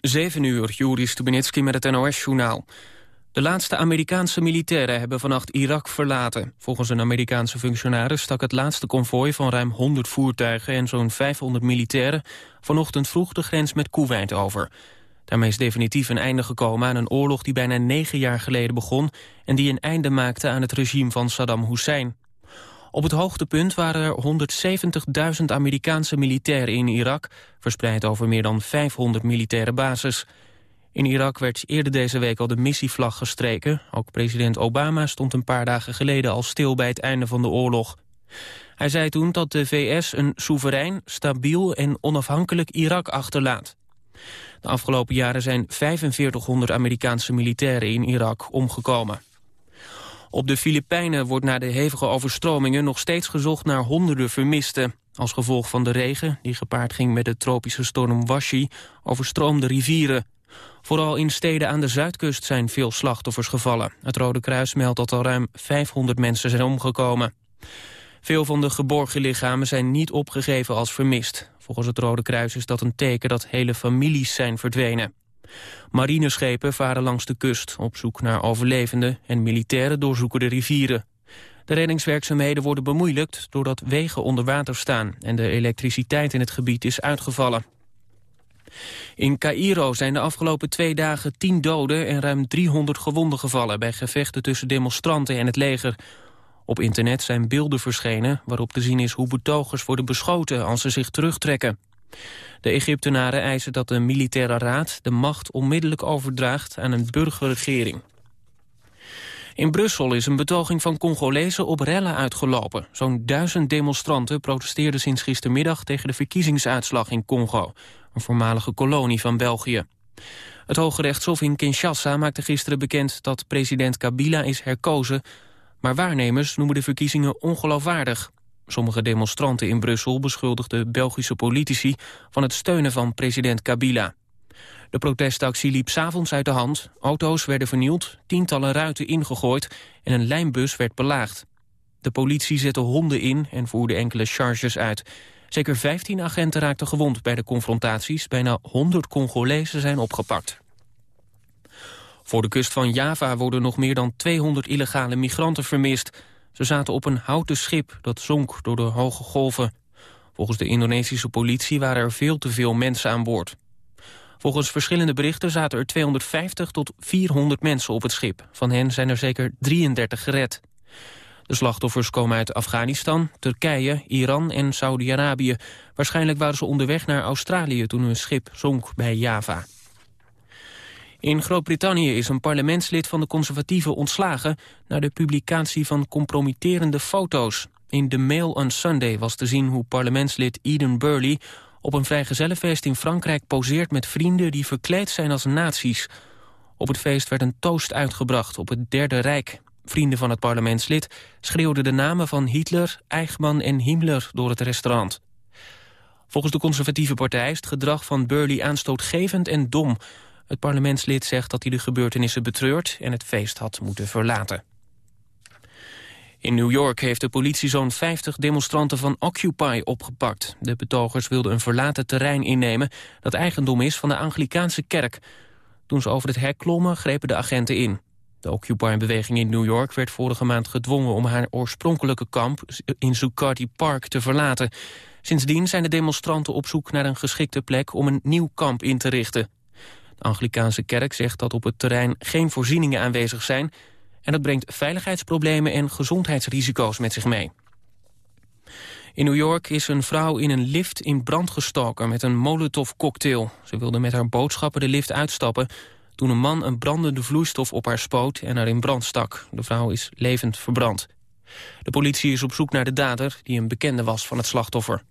7 uur, Juri Stubenitski met het NOS-journaal. De laatste Amerikaanse militairen hebben vannacht Irak verlaten. Volgens een Amerikaanse functionaris stak het laatste konvooi van ruim 100 voertuigen en zo'n 500 militairen vanochtend vroeg de grens met Kuwait over. Daarmee is definitief een einde gekomen aan een oorlog die bijna negen jaar geleden begon en die een einde maakte aan het regime van Saddam Hussein. Op het hoogtepunt waren er 170.000 Amerikaanse militairen in Irak... verspreid over meer dan 500 militaire bases. In Irak werd eerder deze week al de missievlag gestreken. Ook president Obama stond een paar dagen geleden al stil bij het einde van de oorlog. Hij zei toen dat de VS een soeverein, stabiel en onafhankelijk Irak achterlaat. De afgelopen jaren zijn 4500 Amerikaanse militairen in Irak omgekomen. Op de Filipijnen wordt na de hevige overstromingen nog steeds gezocht naar honderden vermisten. Als gevolg van de regen, die gepaard ging met de tropische storm Washi, overstroomde rivieren. Vooral in steden aan de zuidkust zijn veel slachtoffers gevallen. Het Rode Kruis meldt dat al ruim 500 mensen zijn omgekomen. Veel van de geborgen lichamen zijn niet opgegeven als vermist. Volgens het Rode Kruis is dat een teken dat hele families zijn verdwenen. Marineschepen varen langs de kust op zoek naar overlevenden... en militairen doorzoeken de rivieren. De reddingswerkzaamheden worden bemoeilijkt doordat wegen onder water staan... en de elektriciteit in het gebied is uitgevallen. In Cairo zijn de afgelopen twee dagen tien doden en ruim 300 gewonden gevallen... bij gevechten tussen demonstranten en het leger. Op internet zijn beelden verschenen waarop te zien is hoe betogers worden beschoten als ze zich terugtrekken. De Egyptenaren eisen dat de militaire raad de macht onmiddellijk overdraagt aan een burgerregering. In Brussel is een betoging van Congolezen op rellen uitgelopen. Zo'n duizend demonstranten protesteerden sinds gistermiddag tegen de verkiezingsuitslag in Congo, een voormalige kolonie van België. Het Hoge Rechtshof in Kinshasa maakte gisteren bekend dat president Kabila is herkozen, maar waarnemers noemen de verkiezingen ongeloofwaardig. Sommige demonstranten in Brussel beschuldigden Belgische politici van het steunen van president Kabila. De protestactie liep s'avonds uit de hand, auto's werden vernield, tientallen ruiten ingegooid en een lijnbus werd belaagd. De politie zette honden in en voerde enkele charges uit. Zeker 15 agenten raakten gewond bij de confrontaties, bijna 100 Congolezen zijn opgepakt. Voor de kust van Java worden nog meer dan 200 illegale migranten vermist. Ze zaten op een houten schip dat zonk door de hoge golven. Volgens de Indonesische politie waren er veel te veel mensen aan boord. Volgens verschillende berichten zaten er 250 tot 400 mensen op het schip. Van hen zijn er zeker 33 gered. De slachtoffers komen uit Afghanistan, Turkije, Iran en Saudi-Arabië. Waarschijnlijk waren ze onderweg naar Australië toen hun schip zonk bij Java. In Groot-Brittannië is een parlementslid van de conservatieven ontslagen... na de publicatie van compromitterende foto's. In The Mail on Sunday was te zien hoe parlementslid Eden Burley... op een vrijgezellenfeest in Frankrijk poseert met vrienden... die verkleed zijn als nazi's. Op het feest werd een toast uitgebracht op het Derde Rijk. Vrienden van het parlementslid schreeuwden de namen van Hitler, Eichmann en Himmler door het restaurant. Volgens de conservatieve partij is het gedrag van Burley aanstootgevend en dom... Het parlementslid zegt dat hij de gebeurtenissen betreurt en het feest had moeten verlaten. In New York heeft de politie zo'n 50 demonstranten van Occupy opgepakt. De betogers wilden een verlaten terrein innemen dat eigendom is van de Anglikaanse kerk. Toen ze over het hek klommen, grepen de agenten in. De Occupy-beweging in New York werd vorige maand gedwongen om haar oorspronkelijke kamp in Zuccotti Park te verlaten. Sindsdien zijn de demonstranten op zoek naar een geschikte plek om een nieuw kamp in te richten. De Anglikaanse kerk zegt dat op het terrein geen voorzieningen aanwezig zijn... en dat brengt veiligheidsproblemen en gezondheidsrisico's met zich mee. In New York is een vrouw in een lift in brand gestoken met een molotov-cocktail. Ze wilde met haar boodschappen de lift uitstappen... toen een man een brandende vloeistof op haar spoot en haar in brand stak. De vrouw is levend verbrand. De politie is op zoek naar de dader, die een bekende was van het slachtoffer.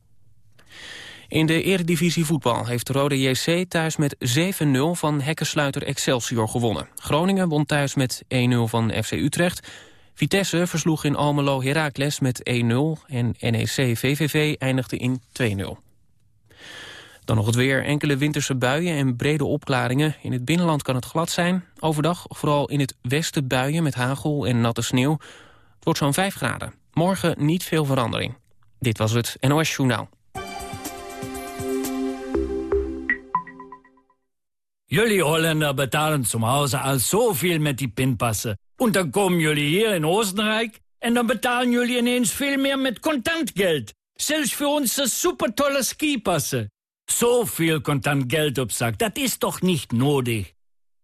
In de eredivisie voetbal heeft Rode JC thuis met 7-0 van hekkensluiter Excelsior gewonnen. Groningen won thuis met 1-0 van FC Utrecht. Vitesse versloeg in Almelo Heracles met 1-0 en NEC VVV eindigde in 2-0. Dan nog het weer. Enkele winterse buien en brede opklaringen. In het binnenland kan het glad zijn. Overdag vooral in het westen buien met hagel en natte sneeuw. Het wordt zo'n 5 graden. Morgen niet veel verandering. Dit was het NOS Journaal. Jullie Holländer betalen zum Hause al zoveel met die pinpassen. En dan komen jullie hier in Oostenrijk... en dan betalen jullie ineens veel meer met contant geld. Zelfs voor onze supertolle skipassen. Zoveel contant geld op zak, dat is toch niet nodig?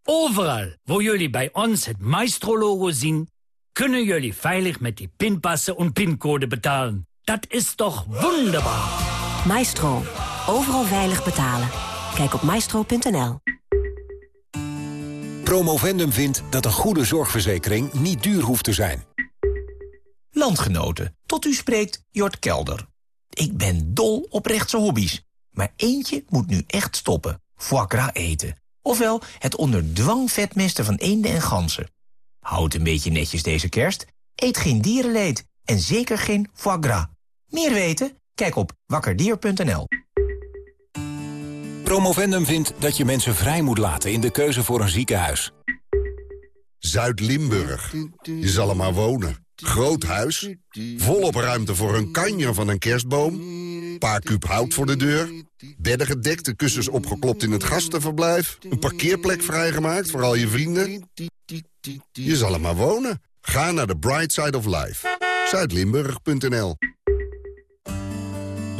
Overal waar jullie bij ons het Maestro-logo zien... kunnen jullie veilig met die pinpassen en pincode betalen. Dat is toch wonderbaar? Maestro. Overal veilig betalen. Kijk op maestro.nl. Promovendum vindt dat een goede zorgverzekering niet duur hoeft te zijn. Landgenoten, tot u spreekt Jort Kelder. Ik ben dol op rechtse hobby's. Maar eentje moet nu echt stoppen. Foie gras eten. Ofwel het onder dwang vetmesten van eenden en ganzen. Houd een beetje netjes deze kerst. Eet geen dierenleed. En zeker geen foie gras. Meer weten? Kijk op wakkerdier.nl. Promovendum vindt dat je mensen vrij moet laten in de keuze voor een ziekenhuis. Zuid-Limburg. Je zal er maar wonen. Groot huis, volop ruimte voor een kanjer van een kerstboom... paar kuub hout voor de deur, bedden gedekt, de kussens opgeklopt in het gastenverblijf... een parkeerplek vrijgemaakt voor al je vrienden. Je zal er maar wonen. Ga naar de Bright Side of Life. Zuidlimburg.nl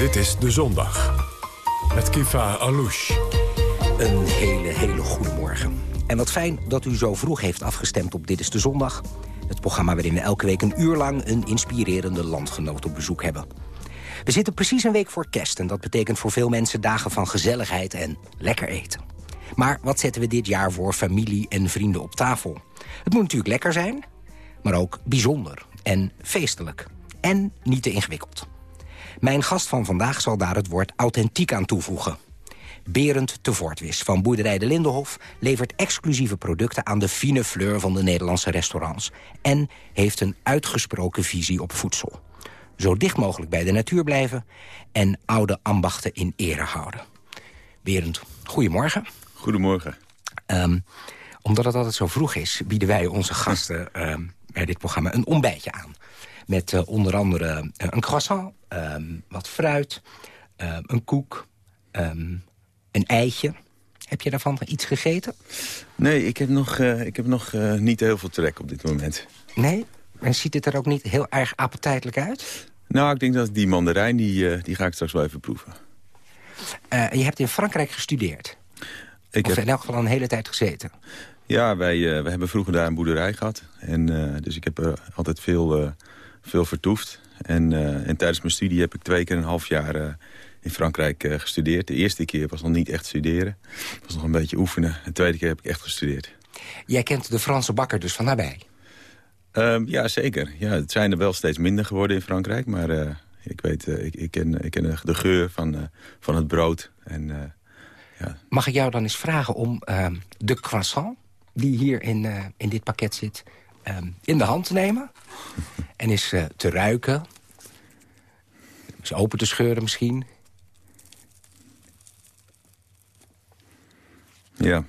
Dit is De Zondag. Met Kifa Alouche. Een hele, hele goede morgen. En wat fijn dat u zo vroeg heeft afgestemd op Dit is de Zondag. Het programma waarin we elke week een uur lang een inspirerende landgenoot op bezoek hebben. We zitten precies een week voor kerst en dat betekent voor veel mensen dagen van gezelligheid en lekker eten. Maar wat zetten we dit jaar voor familie en vrienden op tafel? Het moet natuurlijk lekker zijn, maar ook bijzonder en feestelijk. En niet te ingewikkeld. Mijn gast van vandaag zal daar het woord authentiek aan toevoegen. Berend te Voortwis van Boerderij de Lindenhof... levert exclusieve producten aan de fine fleur van de Nederlandse restaurants... en heeft een uitgesproken visie op voedsel. Zo dicht mogelijk bij de natuur blijven... en oude ambachten in ere houden. Berend, goedemorgen. Goedemorgen. Um, omdat het altijd zo vroeg is, bieden wij onze gasten um, bij dit programma een ontbijtje aan. Met uh, onder andere uh, een croissant, um, wat fruit, een koek, een eitje. Heb je daarvan iets gegeten? Nee, ik heb nog, uh, ik heb nog uh, niet heel veel trek op dit moment. Nee? En ziet het er ook niet heel erg appetijtelijk uit? Nou, ik denk dat die mandarijn, die, die ga ik straks wel even proeven. je hebt in Frankrijk gestudeerd? Ik of heb... in elk geval een hele tijd gezeten? Ja, wij, uh, wij hebben vroeger daar een boerderij gehad. En, uh, dus ik heb er altijd veel, uh, veel vertoefd. En, en tijdens mijn studie heb ik twee keer een half jaar in Frankrijk gestudeerd. De eerste keer was nog niet echt studeren. Het was nog een beetje oefenen. De tweede keer heb ik echt gestudeerd. Jij kent de Franse bakker dus van nabij? Um, ja, zeker. Ja, het zijn er wel steeds minder geworden in Frankrijk. Maar ik weet, ik, ik, ken, ik ken de geur van, van het brood. En, ja. Mag ik jou dan eens vragen om de croissant die hier in, in dit pakket zit, um, in de hand te nemen. en eens uh, te ruiken. Eens open te scheuren misschien. Ja.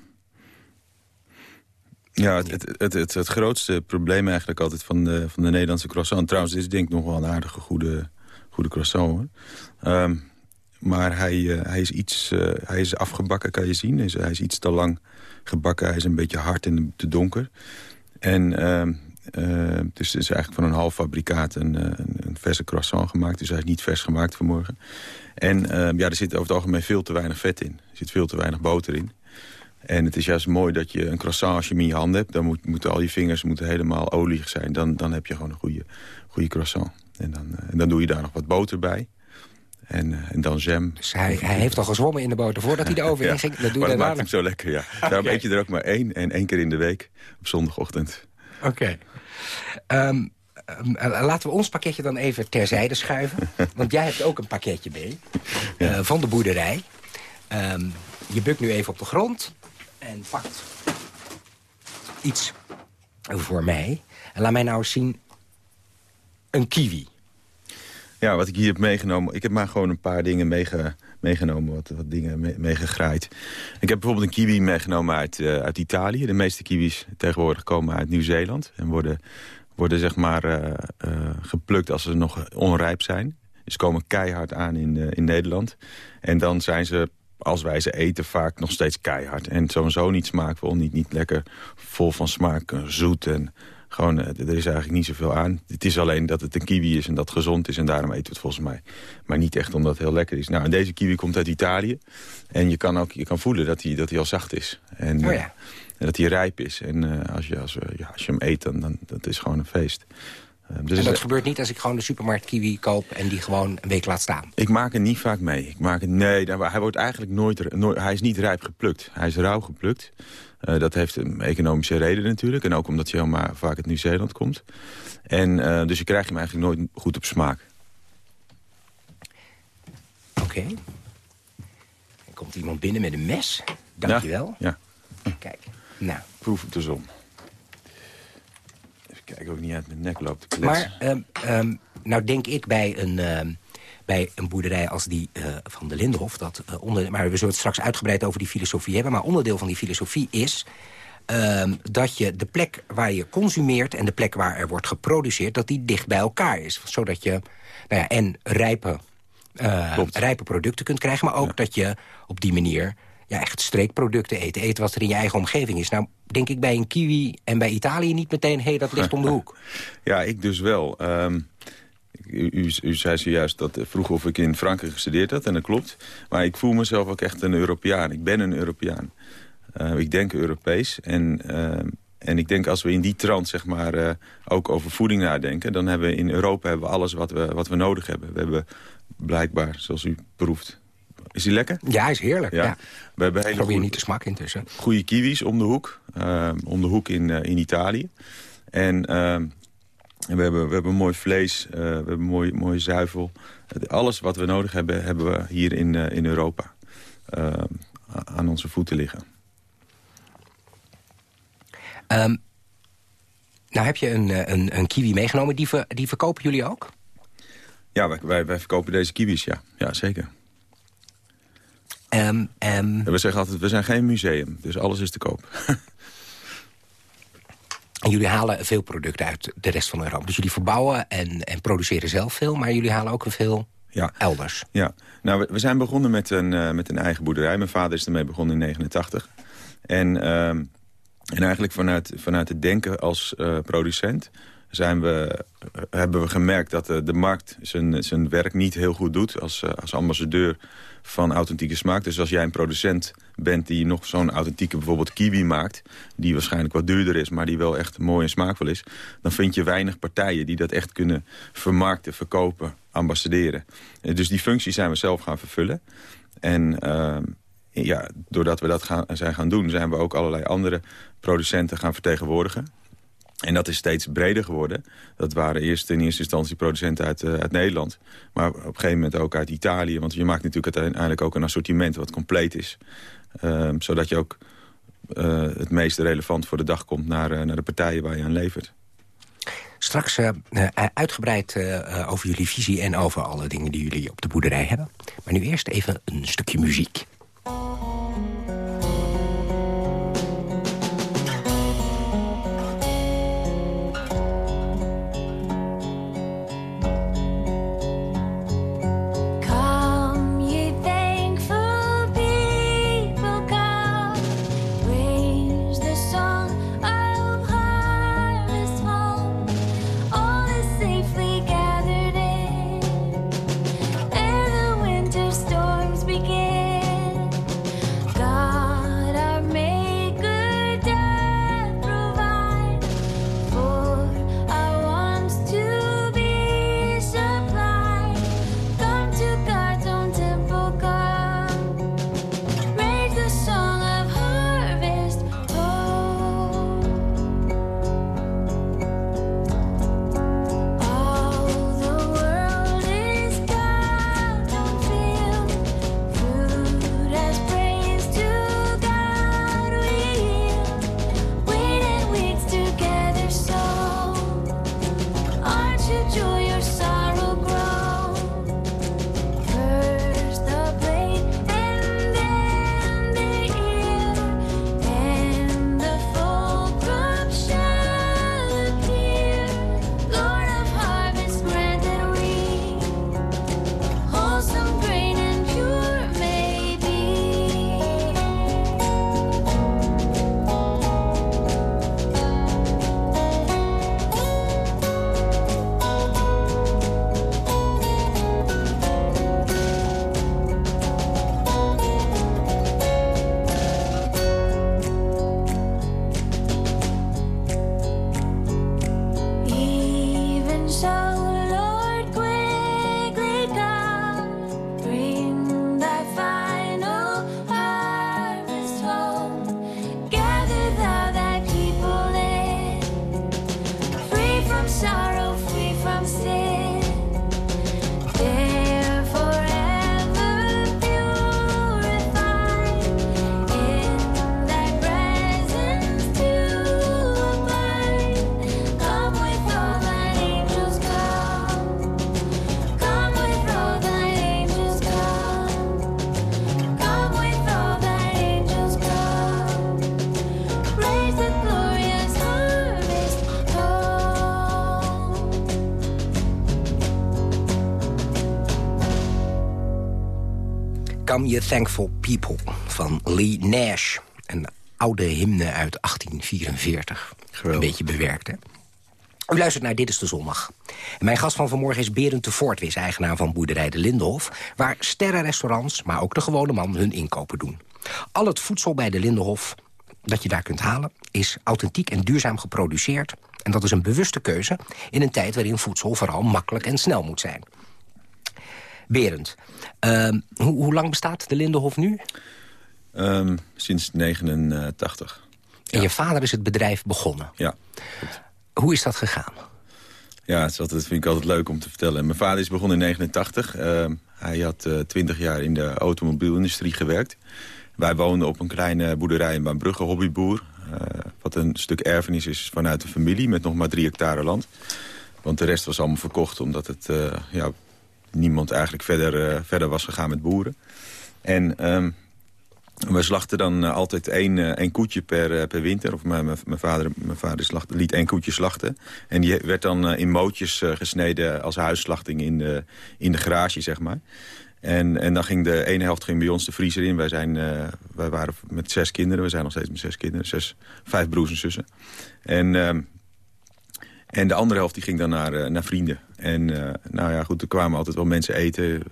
Ja, het, het, het, het, het grootste probleem eigenlijk altijd van de, van de Nederlandse croissant... trouwens, dit is denk ik nog wel een aardige goede, goede croissant, hoor. Um, maar hij, uh, hij, is iets, uh, hij is afgebakken, kan je zien. Hij is, hij is iets te lang gebakken. Hij is een beetje hard en te donker. En uh, dus het is eigenlijk van een half fabrikaat een, een, een, verse croissant gemaakt. Dus hij is niet vers gemaakt vanmorgen. En uh, ja, er zit over het algemeen veel te weinig vet in. Er zit veel te weinig boter in. En het is juist mooi dat je een croissant, als je hem in je hand hebt... dan moet, moeten al je vingers moeten helemaal olieg zijn. Dan, dan heb je gewoon een goede, goede croissant. En dan, en dan doe je daar nog wat boter bij. En, uh, en, dan jam. Dus hij, hij, heeft al gezwommen in de boter voordat hij de oven ja, inging. Dat doe maar dat maakt hem zo lekker, ja. Daarom okay. eet je er ook maar één en één keer in de week op zondagochtend. Oké. Okay. Um, um, laten we ons pakketje dan even terzijde schuiven. want jij hebt ook een pakketje mee. Ja. Uh, van de boerderij. Um, je bukt nu even op de grond. En pakt iets voor mij. En laat mij nou eens zien een kiwi. Ja, wat ik hier heb meegenomen... Ik heb maar gewoon een paar dingen meege, meegenomen, wat, wat dingen meegegraaid. ik heb bijvoorbeeld een kiwi meegenomen uit, uh, uit Italië. De meeste kiwis tegenwoordig komen uit Nieuw-Zeeland. En worden, worden zeg maar uh, uh, geplukt als ze nog onrijp zijn. Ze komen keihard aan in, in Nederland. En dan zijn ze als wij ze eten vaak nog steeds keihard. En sowieso niet smaakvol, niet, niet lekker vol van smaak, zoet en gewoon, eh, er is eigenlijk niet zoveel aan. Het is alleen dat het een kiwi is en dat gezond is en daarom eten we het volgens mij. Maar niet echt omdat het heel lekker is. Nou, en deze kiwi komt uit Italië. En je kan ook je kan voelen dat hij dat hij al zacht is. En, oh ja. en dat hij rijp is. En uh, als, je, als, ja, als je hem eet, dan, dan dat is gewoon een feest. Dus en dat gebeurt niet als ik gewoon de supermarkt kiwi koop... en die gewoon een week laat staan? Ik maak het niet vaak mee. Ik maak het, nee, hij wordt eigenlijk nooit, nooit... Hij is niet rijp geplukt. Hij is rauw geplukt. Uh, dat heeft een economische reden natuurlijk. En ook omdat hij helemaal vaak uit Nieuw-Zeeland komt. En, uh, dus je krijgt hem eigenlijk nooit goed op smaak. Oké. Okay. Er komt iemand binnen met een mes. Dankjewel. Ja. ja. Kijk, nou. Proef op de zon. Even kijken of ik niet uit mijn nek loop te kletsen. Maar, um, um, nou denk ik bij een... Um, bij een boerderij als die uh, van de Lindenhof. Dat, uh, onder, maar we zullen het straks uitgebreid over die filosofie hebben. Maar onderdeel van die filosofie is... Uh, dat je de plek waar je consumeert en de plek waar er wordt geproduceerd... dat die dicht bij elkaar is. Zodat je nou ja, en rijpe, uh, rijpe producten kunt krijgen... maar ook ja. dat je op die manier ja, echt streekproducten eet. Eten wat er in je eigen omgeving is. Nou, denk ik bij een kiwi en bij Italië niet meteen... hé, hey, dat ligt om de hoek. Ja, ik dus wel. Um... U, u, u, zei zojuist dat vroeg of ik in Frankrijk gestudeerd had, en dat klopt. Maar ik voel mezelf ook echt een Europeaan. Ik ben een Europeaan. Uh, ik denk Europees. En, uh, en ik denk als we in die trant zeg maar, uh, ook over voeding nadenken... dan hebben we in Europa hebben we alles wat we, wat we nodig hebben. We hebben blijkbaar, zoals u proeft... Is die lekker? Ja, is heerlijk. Ja. ja. We hebben hele Probeer niet te smak intussen. Goede kiwis om de hoek. om de hoek in, in Italië. En en we hebben, we hebben mooi vlees, uh, we hebben mooi, mooi zuivel. Alles wat we nodig hebben, hebben we hier in, uh, in Europa uh, aan onze voeten liggen. Um, nou heb je een, een, een kiwi meegenomen. Die, ver, die verkopen jullie ook? Ja, wij, wij, wij, verkopen deze kiwis, ja. Ja, zeker. Um, um... we zeggen altijd, we zijn geen museum, dus alles is te koop. En jullie halen veel producten uit de rest van Europa. Dus jullie verbouwen en, en produceren zelf veel, maar jullie halen ook veel ja. elders. Ja, nou, we, zijn begonnen met een, uh, met een eigen boerderij. Mijn vader is ermee begonnen in 89. En, uh, en eigenlijk vanuit, vanuit het denken als uh, producent zijn we, hebben we gemerkt dat de, de markt zijn, zijn werk niet heel goed doet als, als ambassadeur van authentieke smaak. Dus als jij een producent bent die nog zo'n authentieke bijvoorbeeld kiwi maakt... die waarschijnlijk wat duurder is, maar die wel echt mooi en smaakvol is... dan vind je weinig partijen die dat echt kunnen vermarkten, verkopen, ambassaderen. Dus die functie zijn we zelf gaan vervullen. En uh, ja, doordat we dat gaan, zijn gaan doen... zijn we ook allerlei andere producenten gaan vertegenwoordigen. En dat is steeds breder geworden. Dat waren eerst in eerste instantie producenten uit, uh, uit Nederland. Maar op een gegeven moment ook uit Italië. Want je maakt natuurlijk uiteindelijk ook een assortiment wat compleet is. Uh, zodat je ook uh, het meest relevant voor de dag komt naar, uh, naar de partijen waar je aan levert. Straks uitgebreid over jullie visie en over alle dingen die jullie op de boerderij hebben. Maar nu eerst even een stukje muziek. Become You Thankful People van Lee Nash. Een oude hymne uit 1844. Een beetje bewerkt, hè? U luistert naar Dit is de Zondag. mijn gast van vanmorgen is Berend de Voortwis, eigenaar van boerderij De Lindenhof... waar sterrenrestaurants, maar ook de gewone man, hun inkopen doen. Al het voedsel bij De Lindenhof dat je daar kunt halen... is authentiek en duurzaam geproduceerd. En dat is een bewuste keuze in een tijd waarin voedsel vooral makkelijk en snel moet zijn. Berend, ehm, hoe, hoe, lang bestaat De Lindenhof nu? Um, sinds 89. En je vader is het bedrijf begonnen? Ja. Hoe is dat gegaan? Ja, dat vind ik altijd leuk om te vertellen. Mijn vader is begonnen in 89. Ehm, hij had uh, eh, 20 jaar in de automobielindustrie gewerkt. Wij woonden op een kleine boerderij in Baanbrugge, hobbyboer. Uh, wat een stuk erfenis is vanuit de familie met nog maar drie hectare land. Want de rest was allemaal verkocht omdat het, uh, ja, niemand eigenlijk verder, verder was gegaan met boeren. En um, we slachten dan uh, altijd één, uh, één koetje per, per winter. Of mijn, mijn vader, mijn vader slacht, liet één koetje slachten. En die werd dan in mootjes gesneden als huisslachting in de, in de garage, zeg maar. En, en dan ging de ene helft ging bij ons de vriezer in. Wij, zijn, wij waren met zes kinderen. We zijn nog steeds met zes kinderen. Zes, vijf broers en zussen. En ehm, en de andere helft die ging dan naar, naar vrienden. En uh, nou ja, goed, er kwamen altijd wel mensen eten.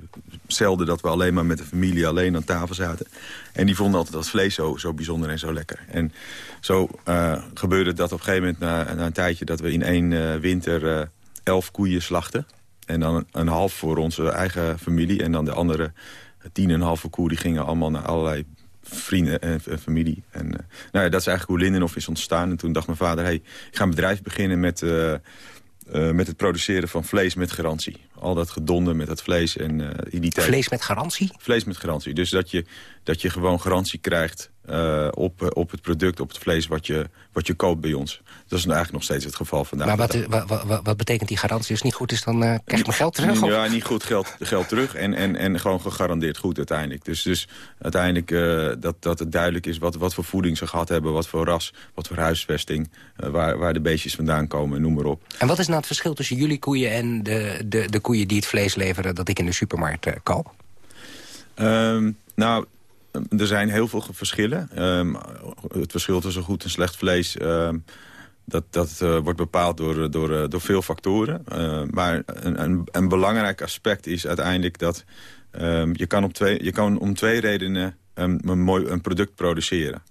Zelden dat we alleen maar met de familie alleen aan tafel zaten. En die vonden altijd dat vlees zo, zo bijzonder en zo lekker. En zo uh, gebeurde dat op een gegeven moment na, een tijdje... dat we in één winter elf koeien slachten. En dan een, half voor onze eigen familie. En dan de andere tien en een halve koe... die gingen allemaal naar allerlei vrienden en, familie. En, nou ja, dat is eigenlijk hoe Lindenhof is ontstaan. En toen dacht mijn vader, hey, ik ga een bedrijf beginnen met, uh, met het produceren van vlees met garantie. Al dat gedonde met het vlees. En, in die tijd... Vlees met garantie? Vlees met garantie. Dus dat je, dat je gewoon garantie krijgt uh, op, op het product, op het vlees wat je, wat je koopt bij ons. Dat is eigenlijk nog steeds het geval vandaag. Maar wat, wat, wat, wat, betekent die garantie? Als het niet goed is, dan uh, krijg je mijn geld terug? Ja, niet goed geld, geld terug en, en, en gewoon gegarandeerd goed uiteindelijk. Dus, dus uiteindelijk uh, dat, dat het duidelijk is wat, wat voor voeding ze gehad hebben... wat voor ras, wat voor huisvesting, waar, waar de beestjes vandaan komen, noem maar op. En wat is nou het verschil tussen jullie koeien en de, de, de koeien die het vlees leveren... dat ik in de supermarkt koop? Um, nou, er zijn heel veel verschillen. Um, het verschil tussen goed en slecht vlees... Um, dat, dat uh, wordt bepaald door, door, uh, door veel factoren. Maar een, een, een, belangrijk aspect is uiteindelijk dat... Um, je, kan op twee, je kan om twee redenen een, mooi een product produceren.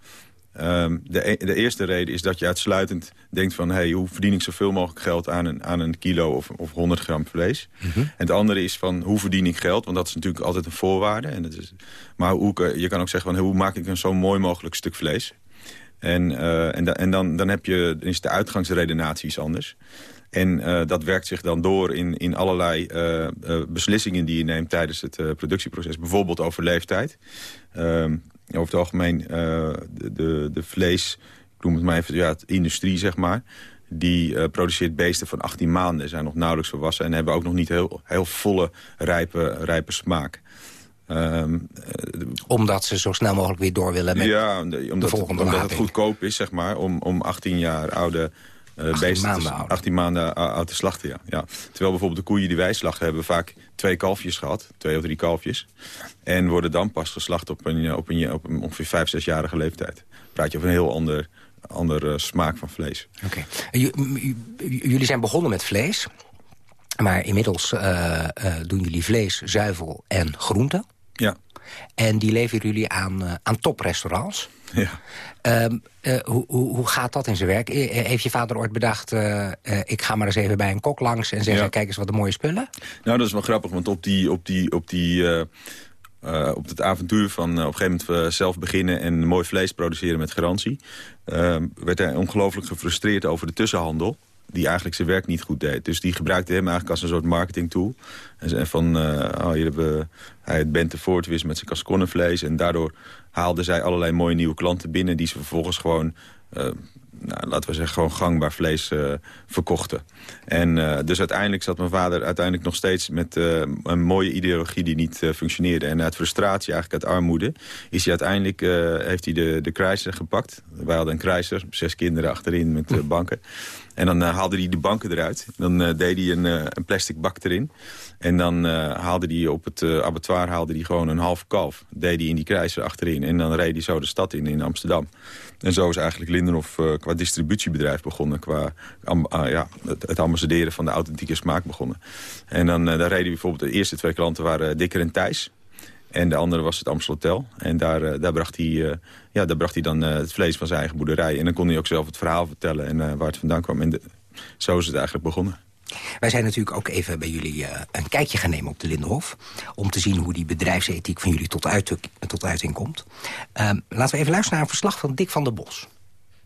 Um, de, e-, de, eerste reden is dat je uitsluitend denkt van... Hey, hoe verdien ik zoveel mogelijk geld aan een, aan een kilo of, of 100 gram vlees? Mm -hmm. En het andere is van hoe verdien ik geld? Want dat is natuurlijk altijd een voorwaarde. En dat is, maar hoe, je kan ook zeggen van hoe maak ik een zo mooi mogelijk stuk vlees? En, uh, en, da, en dan, dan, heb je, dan is de uitgangsredenatie iets anders. En uh, dat werkt zich dan door in, in allerlei uh, beslissingen die je neemt tijdens het productieproces. Bijvoorbeeld over leeftijd. Ehm, over het algemeen uh, de, de, de, vlees, ik noem het maar even, ja, het industrie zeg maar... die uh, produceert beesten van 18 maanden, zijn nog nauwelijks volwassen... en hebben ook nog niet heel, heel volle, rijpe, rijpe smaak. Um, omdat ze zo snel mogelijk weer door willen met ja, omdat, de omdat het goedkoop is, zeg maar, om, om 18 jaar oude uh, 18 beesten maanden te, oud. 18 maanden oud te slachten. Ja. Ja. Terwijl bijvoorbeeld de koeien die wij slachten hebben vaak twee kalfjes gehad. Twee of drie kalfjes. En worden dan pas geslacht op een, op een, op een ongeveer vijf, zesjarige leeftijd. Praat je over een heel ander, andere uh, smaak van vlees. Oké. Okay. Jullie zijn begonnen met vlees. Maar inmiddels uh, uh, doen jullie vlees, zuivel en groenten. Ja. En die leveren jullie aan, uh, aan toprestaurants. Ja. Um, uh, hoe, hoe, hoe gaat dat in zijn werk? Heeft je vader ooit bedacht... Uh, ik ga maar eens even bij een kok langs en zeggen... Ja. kijk eens wat de mooie spullen? Nou, dat is wel grappig, want op die... Op die, op die uh, op het avontuur van uh, op een gegeven moment zelf beginnen... en mooi vlees produceren met garantie... Uh, werd hij ongelooflijk gefrustreerd over de tussenhandel die eigenlijk zijn werk niet goed deed. Dus die gebruikte hem eigenlijk als een soort marketing tool. En zei van, oh, hier hebben hij het Bente Voortwis met zijn kaskonnenvlees... en daardoor haalden zij allerlei mooie nieuwe klanten binnen... die ze vervolgens gewoon nou, laten we zeggen, gewoon gangbaar vlees uh, verkochten. En uh, dus uiteindelijk zat mijn vader uiteindelijk nog steeds met uh, een mooie ideologie die niet functioneerde. En uit frustratie, eigenlijk uit armoede, is hij uiteindelijk, heeft hij de, de kruiser gepakt. Wij hadden een kruiser, zes kinderen achterin met banken. En dan haalde hij de banken eruit. Dan deed hij een, een plastic bak erin. En dan haalde hij op het abattoir haalde hij gewoon een half kalf. Deed hij in die kruiser achterin. En dan reed hij zo de stad in, in Amsterdam. En zo is eigenlijk Lindenhof qua distributiebedrijf begonnen. Qua ja, het, ambassaderen van de authentieke smaak begonnen. En dan, daar reden bijvoorbeeld... De eerste twee klanten waren Dikker en Thijs. En de andere was het Amstel Hotel. En daar, eh, daar, bracht hij, uh, ja, daar bracht hij dan uh, het vlees van zijn eigen boerderij. En dan kon hij ook zelf het verhaal vertellen en waar het vandaan kwam. En de, zo is het eigenlijk begonnen. Wij zijn natuurlijk ook even bij jullie een kijkje gaan nemen op de Lindenhof. Om te zien hoe die bedrijfsethiek van jullie tot, uit, tot uiting komt. Ehm, laten we even luisteren naar een verslag van Dick van der Bos.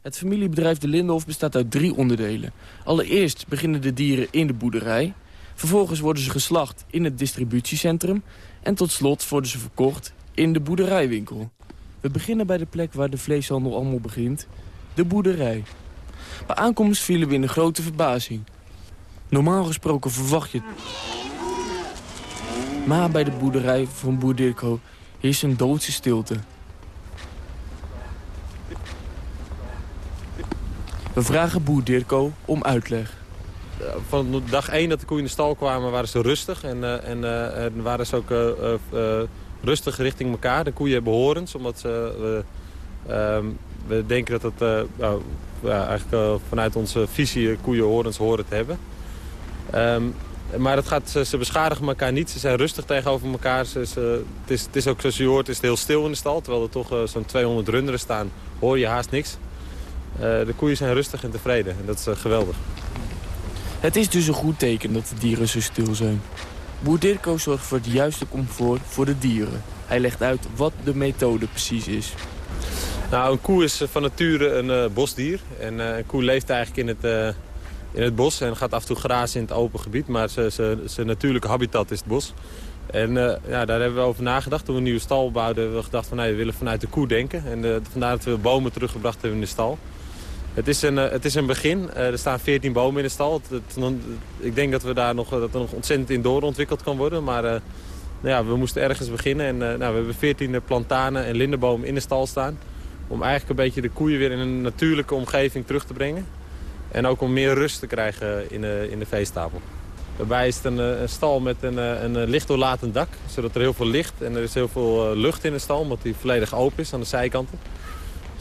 Het familiebedrijf De Lindenhof bestaat uit drie onderdelen. Allereerst beginnen de dieren in de boerderij. Vervolgens worden ze geslacht in het distributiecentrum. En tot slot worden ze verkocht in de boerderijwinkel. We beginnen bij de plek waar de vleeshandel allemaal begint. De boerderij. Bij aankomst vielen we in een grote verbazing. Normaal gesproken verwacht je... Maar bij de boerderij van boer Dirko is een doodse stilte. We vragen boer Dirko om uitleg. Eh, van dag 1 dat de koeien in de stal kwamen, waren ze rustig. En, uh, en, uh, en, waren ze ook rustig richting elkaar. De koeien hebben horens, omdat we, ehm, denken dat het nou, ja, eigenlijk vanuit onze visie koeien horens horen te hebben. Um, maar het gaat, ze, ze, beschadigen elkaar niet. Ze zijn rustig tegenover elkaar. Ze, ze, het, is, het is ook zoals je hoort, is het heel stil in de stal. Terwijl er toch zo'n 200 runderen staan, hoor je haast niks. de koeien zijn rustig en tevreden. En dat is geweldig. Het is dus een goed teken dat de dieren zo stil zijn. Boer Dirko zorgt voor het juiste comfort voor de dieren. Hij legt uit wat de methode precies is. Nou, een koe is van nature een uh, bosdier. En uh, een koe leeft eigenlijk in het, in het bos en gaat af en toe grazen in het open gebied. Maar zijn natuurlijke habitat is het bos. En ja, daar hebben we over nagedacht. Toen we een nieuwe stal bouwden, hebben we gedacht van nee, we willen vanuit de koe denken. En vandaar dat we bomen teruggebracht hebben in de stal. Het is een, eh, het is een begin. Eh, er staan 14 bomen in de stal. ik denk dat, we daar nog, dat er nog ontzettend in doorontwikkeld kan worden. Maar uh, nou ja, we moesten ergens beginnen. En nou, we hebben 14 plantanen en lindenbomen in de stal staan. Om eigenlijk een beetje de koeien weer in een natuurlijke omgeving terug te brengen. En ook om meer rust te krijgen in de, in de veestapel. Daarbij is het een, een stal met een, een lichtdoorlatend dak. Zodat er heel veel licht en er is heel veel lucht in de stal. Omdat die volledig open is aan de zijkanten.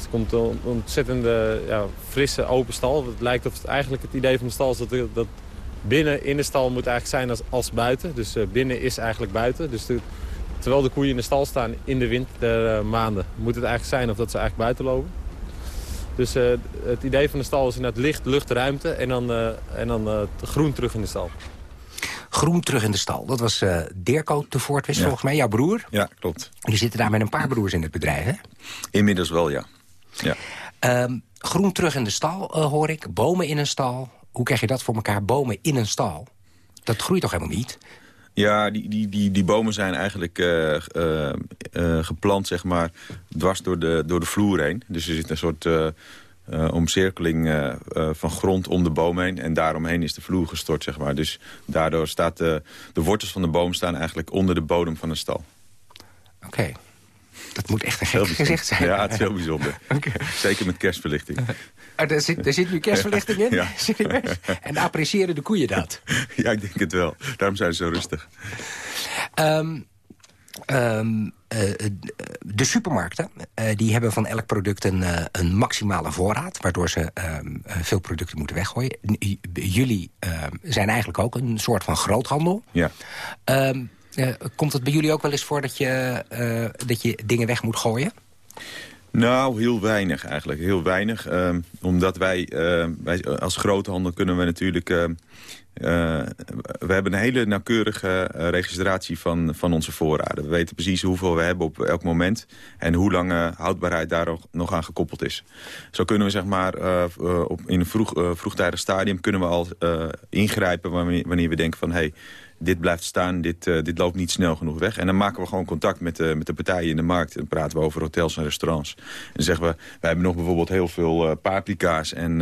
Het komt een ontzettende ja, frisse open stal. Het lijkt of het eigenlijk het idee van de stal is dat, dat binnen in de stal moet eigenlijk zijn als, als buiten. Dus uh, binnen is eigenlijk buiten. Dus terwijl de koeien in de stal staan in de wintermaanden... Uh, moet het eigenlijk zijn of dat ze eigenlijk buiten lopen. Dus uh, het idee van de stal is inderdaad licht, lucht, ruimte en dan, uh, en dan groen terug in de stal. Groen terug in de stal. Dat was uh, Dirko de Voortwist, ja. volgens mij, jouw broer. Ja, klopt. Je zitten daar met een paar broers in het bedrijf, hè? Inmiddels wel, ja. Ja. Um, groen terug in de stal, uh, hoor ik. Bomen in een stal. Hoe krijg je dat voor elkaar? Bomen in een stal. Dat groeit toch helemaal niet? Ja, die, die, die, die bomen zijn eigenlijk uh, uh, geplant, zeg maar, dwars door de, door de vloer heen. Dus er zit een soort omcirkeling van grond om de boom heen. En daaromheen is de vloer gestort, zeg maar. Dus daardoor staat de, de wortels van de boom staan eigenlijk onder de bodem van de stal. Oké. Dat moet echt een gek gezicht zijn. Ja, het is heel bijzonder. okay. Zeker met kerstverlichting. Er, zit, er zit nu kerstverlichting in? Ja. En appreciëren de koeien dat? Ja, ik denk het wel. Daarom zijn ze zo rustig. Um, um, uh, de supermarkten uh, die hebben van elk product een, uh, een maximale voorraad... waardoor ze um, veel producten moeten weggooien. jullie zijn eigenlijk ook een soort van groothandel. Ja. Komt het bij jullie ook wel eens voor dat je, uh, dat je dingen weg moet gooien? Nou, heel weinig eigenlijk. Heel weinig. Uh, omdat wij, uh, wij als groothandel kunnen we natuurlijk... Uh, we hebben een hele nauwkeurige registratie van, van onze voorraden. We weten precies hoeveel we hebben op elk moment... en hoe lange houdbaarheid daar nog aan gekoppeld is. Zo kunnen we zeg maar op, in een vroeg, vroegtijdig stadium... kunnen we al ingrijpen wanneer, wanneer we denken van... Hey, dit blijft staan, dit, uh, dit loopt niet snel genoeg weg. En dan maken we gewoon contact met de, met de partijen in de markt. En praten we over hotels en restaurants. En zeggen we, wij hebben nog bijvoorbeeld heel veel uh, paprika's en,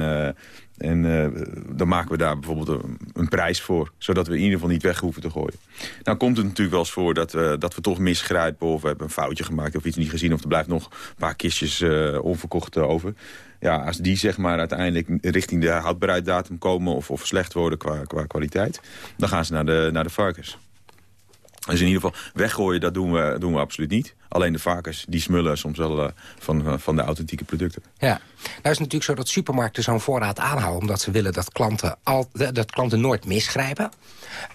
En uh, dan maken we daar bijvoorbeeld een, prijs voor. Zodat we in ieder geval niet weg hoeven te gooien. Nou komt het natuurlijk wel eens voor dat we, dat we toch misgrijpen... of we hebben een foutje gemaakt of iets niet gezien... of er blijft nog een paar kistjes uh, onverkocht over. Ja, als die zeg maar uiteindelijk richting de houdbaarheidsdatum komen... of, of slecht worden qua, qua kwaliteit... dan gaan ze naar de, naar de varkens. Dus in ieder geval, weggooien, dat doen we, doen we absoluut niet. Alleen de varkens, die smullen soms wel uh, van, van de authentieke producten. Ja, nou is het natuurlijk zo dat supermarkten zo'n voorraad aanhouden... omdat ze willen dat klanten, al, dat klanten nooit misgrijpen.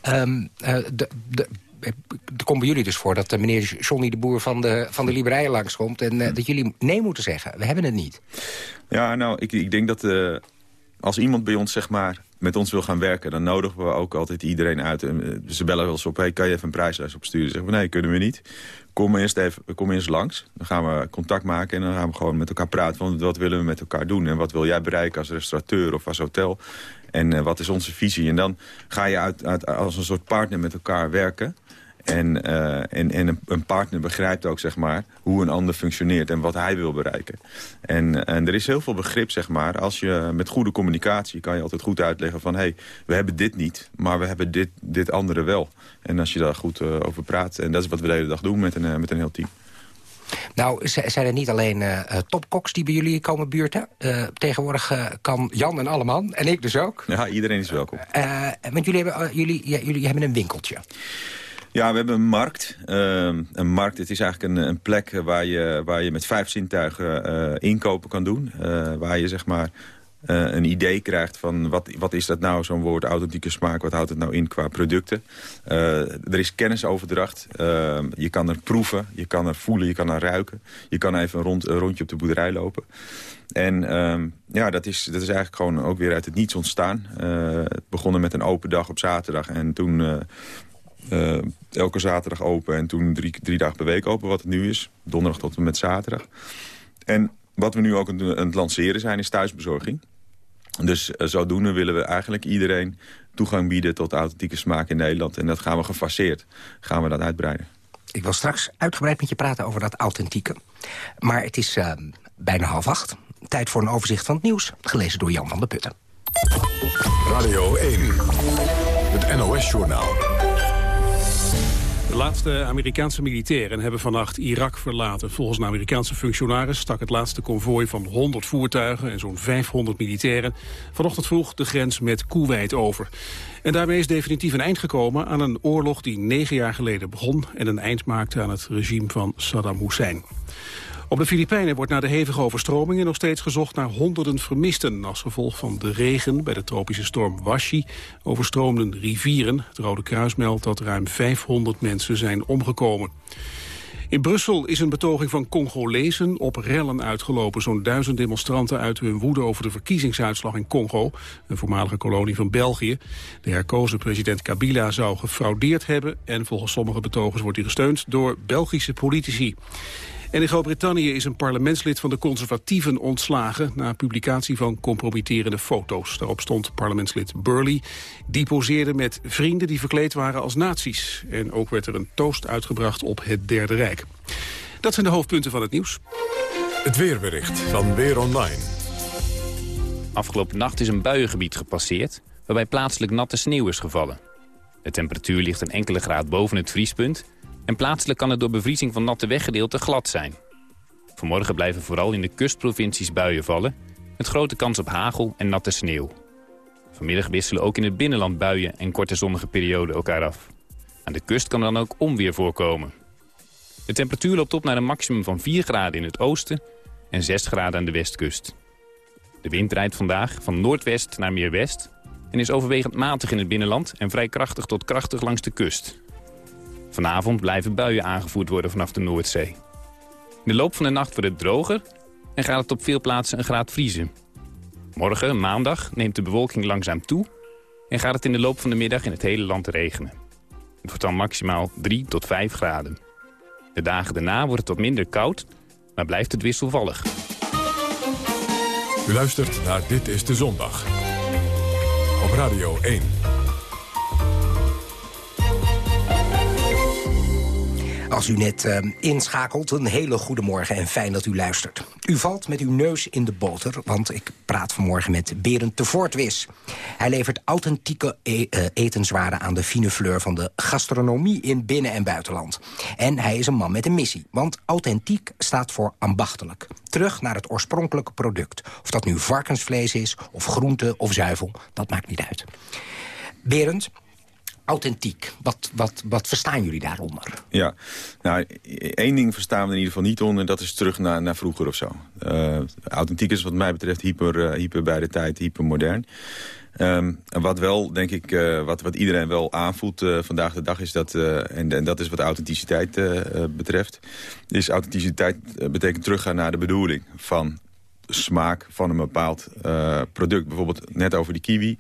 Um, uh, de, de, komt bij jullie dus voor dat de meneer Johnny de Boer van de, van de Liberijen langskomt... en uh, dat jullie nee moeten zeggen. We hebben het niet. Ja, nou, ik, ik denk dat uh, als iemand bij ons zeg maar met ons wil gaan werken... dan nodigen we ook altijd iedereen uit. En ze bellen wel eens op, hey, kan je even een prijslijst opsturen? Zeggen we, nee, kunnen we niet. Kom eerst, even, kom eerst langs. Dan gaan we contact maken en dan gaan we gewoon met elkaar praten... van wat willen we met elkaar doen en wat wil jij bereiken als restaurateur of als hotel... En uh, wat is onze visie? En dan ga je uit, als een soort partner met elkaar werken. En, uh, en, en een partner begrijpt ook zeg maar, hoe een ander functioneert en wat hij wil bereiken. En, en er is heel veel begrip, zeg maar. Als je met goede communicatie kan je altijd goed uitleggen van... hé, hey, we hebben dit niet, maar we hebben dit, dit andere wel. En als je daar goed uh, over praat, en dat is wat we de hele dag doen met een, uh, met een heel team. Nou, zijn er niet alleen uh, topkoks die bij jullie komen buurten? Uh, tegenwoordig uh, kan Jan en Alleman, en ik dus ook. Ja, iedereen is welkom. want jullie hebben, jullie, ja, jullie hebben een winkeltje. Ja, we hebben een markt. Uh, een markt, het is eigenlijk een, een, plek waar je, waar je met vijf zintuigen uh, inkopen kan doen. Uh, waar je zeg maar uh, een idee krijgt van wat, wat is dat nou, zo'n woord authentieke smaak, wat houdt het nou in qua producten. er is kennisoverdracht, ehm, je kan er proeven, je kan er voelen, je kan er ruiken. Je kan even een, rond, een rondje op de boerderij lopen. En ehm, ja, dat is, dat is eigenlijk gewoon ook weer uit het niets ontstaan. het begonnen met een open dag op zaterdag en toen elke zaterdag open en toen drie, drie dagen per week open, wat het nu is. Donderdag tot en met zaterdag. En wat we nu ook aan het lanceren zijn, is thuisbezorging. Dus uh, zodoende willen we eigenlijk iedereen toegang bieden tot authentieke smaak in Nederland. En dat gaan we gefaseerd, gaan we dat uitbreiden. Ik wil straks uitgebreid met je praten over dat authentieke. Maar het is uh, bijna half acht. Tijd voor een overzicht van het nieuws, gelezen door Jan van der Putten. Radio 1, het NOS-journaal. De laatste Amerikaanse militairen hebben vannacht Irak verlaten. Volgens een Amerikaanse functionaris stak het laatste konvooi van 100 voertuigen en zo'n 500 militairen vanochtend vroeg de grens met Kuwait over. En daarmee is definitief een eind gekomen aan een oorlog die negen jaar geleden begon en een eind maakte aan het regime van Saddam Hussein. Op de Filipijnen wordt na de hevige overstromingen nog steeds gezocht naar honderden vermisten. Als gevolg van de regen bij de tropische storm Washi overstroomden rivieren. Het Rode Kruis meldt dat ruim 500 mensen zijn omgekomen. In Brussel is een betoging van Congolezen op rellen uitgelopen. Zo'n duizend demonstranten uiten hun woede over de verkiezingsuitslag in Congo, een voormalige kolonie van België. De herkozen president Kabila zou gefraudeerd hebben en volgens sommige betogers wordt hij gesteund door Belgische politici. En in Groot-Brittannië is een parlementslid van de conservatieven ontslagen... na publicatie van compromitterende foto's. Daarop stond parlementslid Burley. Die poseerde met vrienden die verkleed waren als nazi's. En ook werd er een toast uitgebracht op het Derde Rijk. Dat zijn de hoofdpunten van het nieuws. Het weerbericht van Weer Online. Afgelopen nacht is een buiengebied gepasseerd... waarbij plaatselijk natte sneeuw is gevallen. De temperatuur ligt een enkele graad boven het vriespunt... En plaatselijk kan het door bevriezing van natte weggedeelten glad zijn. Vanmorgen blijven vooral in de kustprovincies buien vallen... met grote kans op hagel en natte sneeuw. Vanmiddag wisselen ook in het binnenland buien en korte zonnige perioden elkaar af. Aan de kust kan dan ook onweer voorkomen. De temperatuur loopt op naar een maximum van 4 graden in het oosten... en 6 graden aan de westkust. De wind rijdt vandaag van noordwest naar meer west... en is overwegend matig in het binnenland en vrij krachtig tot krachtig langs de kust... Vanavond blijven buien aangevoerd worden vanaf de Noordzee. In de loop van de nacht wordt het droger en gaat het op veel plaatsen een graad vriezen. Morgen, maandag, neemt de bewolking langzaam toe... en gaat het in de loop van de middag in het hele land regenen. Het wordt dan maximaal 3 tot 5 graden. De dagen daarna wordt het wat minder koud, maar blijft het wisselvallig. U luistert naar Dit is de Zondag. Op Radio 1. Als u net uh, inschakelt, een hele goede morgen en fijn dat u luistert. U valt met uw neus in de boter, want ik praat vanmorgen met Berend de Voortwis. Hij levert authentieke e uh, etenswaren aan de fine fleur van de gastronomie in binnen- en buitenland. En hij is een man met een missie, want authentiek staat voor ambachtelijk. Terug naar het oorspronkelijke product. Of dat nu varkensvlees is, of groente of zuivel, dat maakt niet uit. Berend, authentiek. Wat, wat, wat verstaan jullie daaronder? Ja, nou, één ding verstaan we in ieder geval niet onder... dat is terug naar, naar vroeger of zo. Uh, authentiek is wat mij betreft hyper, uh, hyper bij de tijd, hyper modern. Um, wat wel, denk ik, uh, wat, wat iedereen wel aanvoelt vandaag de dag is dat... En, en dat is wat authenticiteit betreft... is authenticiteit betekent teruggaan naar de bedoeling van smaak van een bepaald product. Bijvoorbeeld net over die kiwi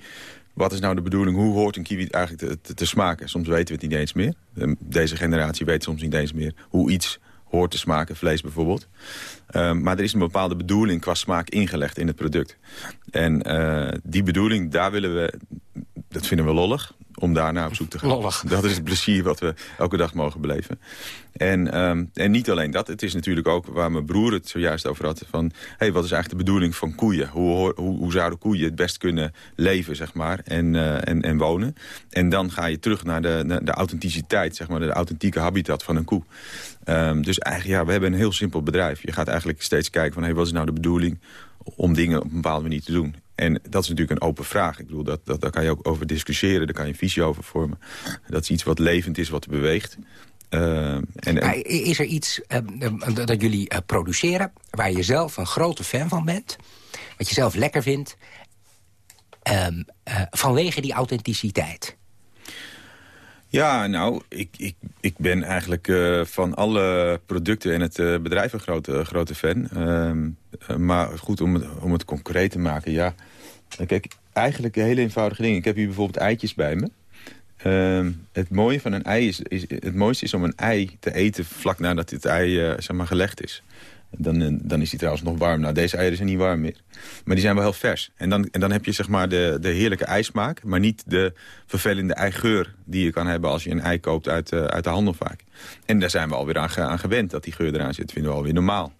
wat is nou de bedoeling? Hoe hoort een kiwi eigenlijk te, te, smaken? Soms weten we het niet eens meer. Deze generatie weet soms niet eens meer hoe iets hoort te smaken. Vlees bijvoorbeeld. Um, maar er is een bepaalde bedoeling qua smaak ingelegd in het product. En uh, die bedoeling, daar willen we... Dat vinden we lollig om daar naar op zoek te gaan. Lollig. Dat is het plezier wat we elke dag mogen beleven. En, um, en niet alleen dat, het is natuurlijk ook waar mijn broer het zojuist over had... van, hey, wat is eigenlijk de bedoeling van koeien? Hoe, hoe, hoe zouden koeien het best kunnen leven, zeg maar, en, uh, en, en wonen? En dan ga je terug naar de, naar de authenticiteit, zeg maar, de authentieke habitat van een koe. Um, dus eigenlijk, ja, we hebben een heel simpel bedrijf. Je gaat eigenlijk steeds kijken van, hey, wat is nou de bedoeling om dingen op een bepaalde manier te doen. En dat is natuurlijk een open vraag. Ik bedoel, dat, dat, daar kan je ook over discussiëren. Daar kan je een visie over vormen. Dat is iets wat levend is, wat beweegt. Uh, en, en... Is er iets uh, dat jullie produceren... waar je zelf een grote fan van bent... wat je zelf lekker vindt... Um, vanwege die authenticiteit? Ja, nou, ik, ik, ik ben eigenlijk uh, van alle producten en het uh, bedrijf een grote, grote fan. Uh, maar goed, om het, om het concreet te maken, ja. Kijk, eigenlijk hele eenvoudige dingen. Ik heb hier bijvoorbeeld eitjes bij me. Ehm, het mooie van een ei is, is, het mooiste is om een ei te eten vlak nadat het ei zeg maar gelegd is. Dan, dan is die trouwens nog warm. Nou, deze eieren zijn niet warm meer. Maar die zijn wel heel vers. En dan, en dan heb je zeg maar de, de heerlijke ijsmaak... maar niet de vervelende eigeur die je kan hebben... als je een ei koopt uit, uh, uit de handel vaak. En daar zijn we alweer aan, aan gewend dat die geur eraan zit. Vinden we alweer normaal.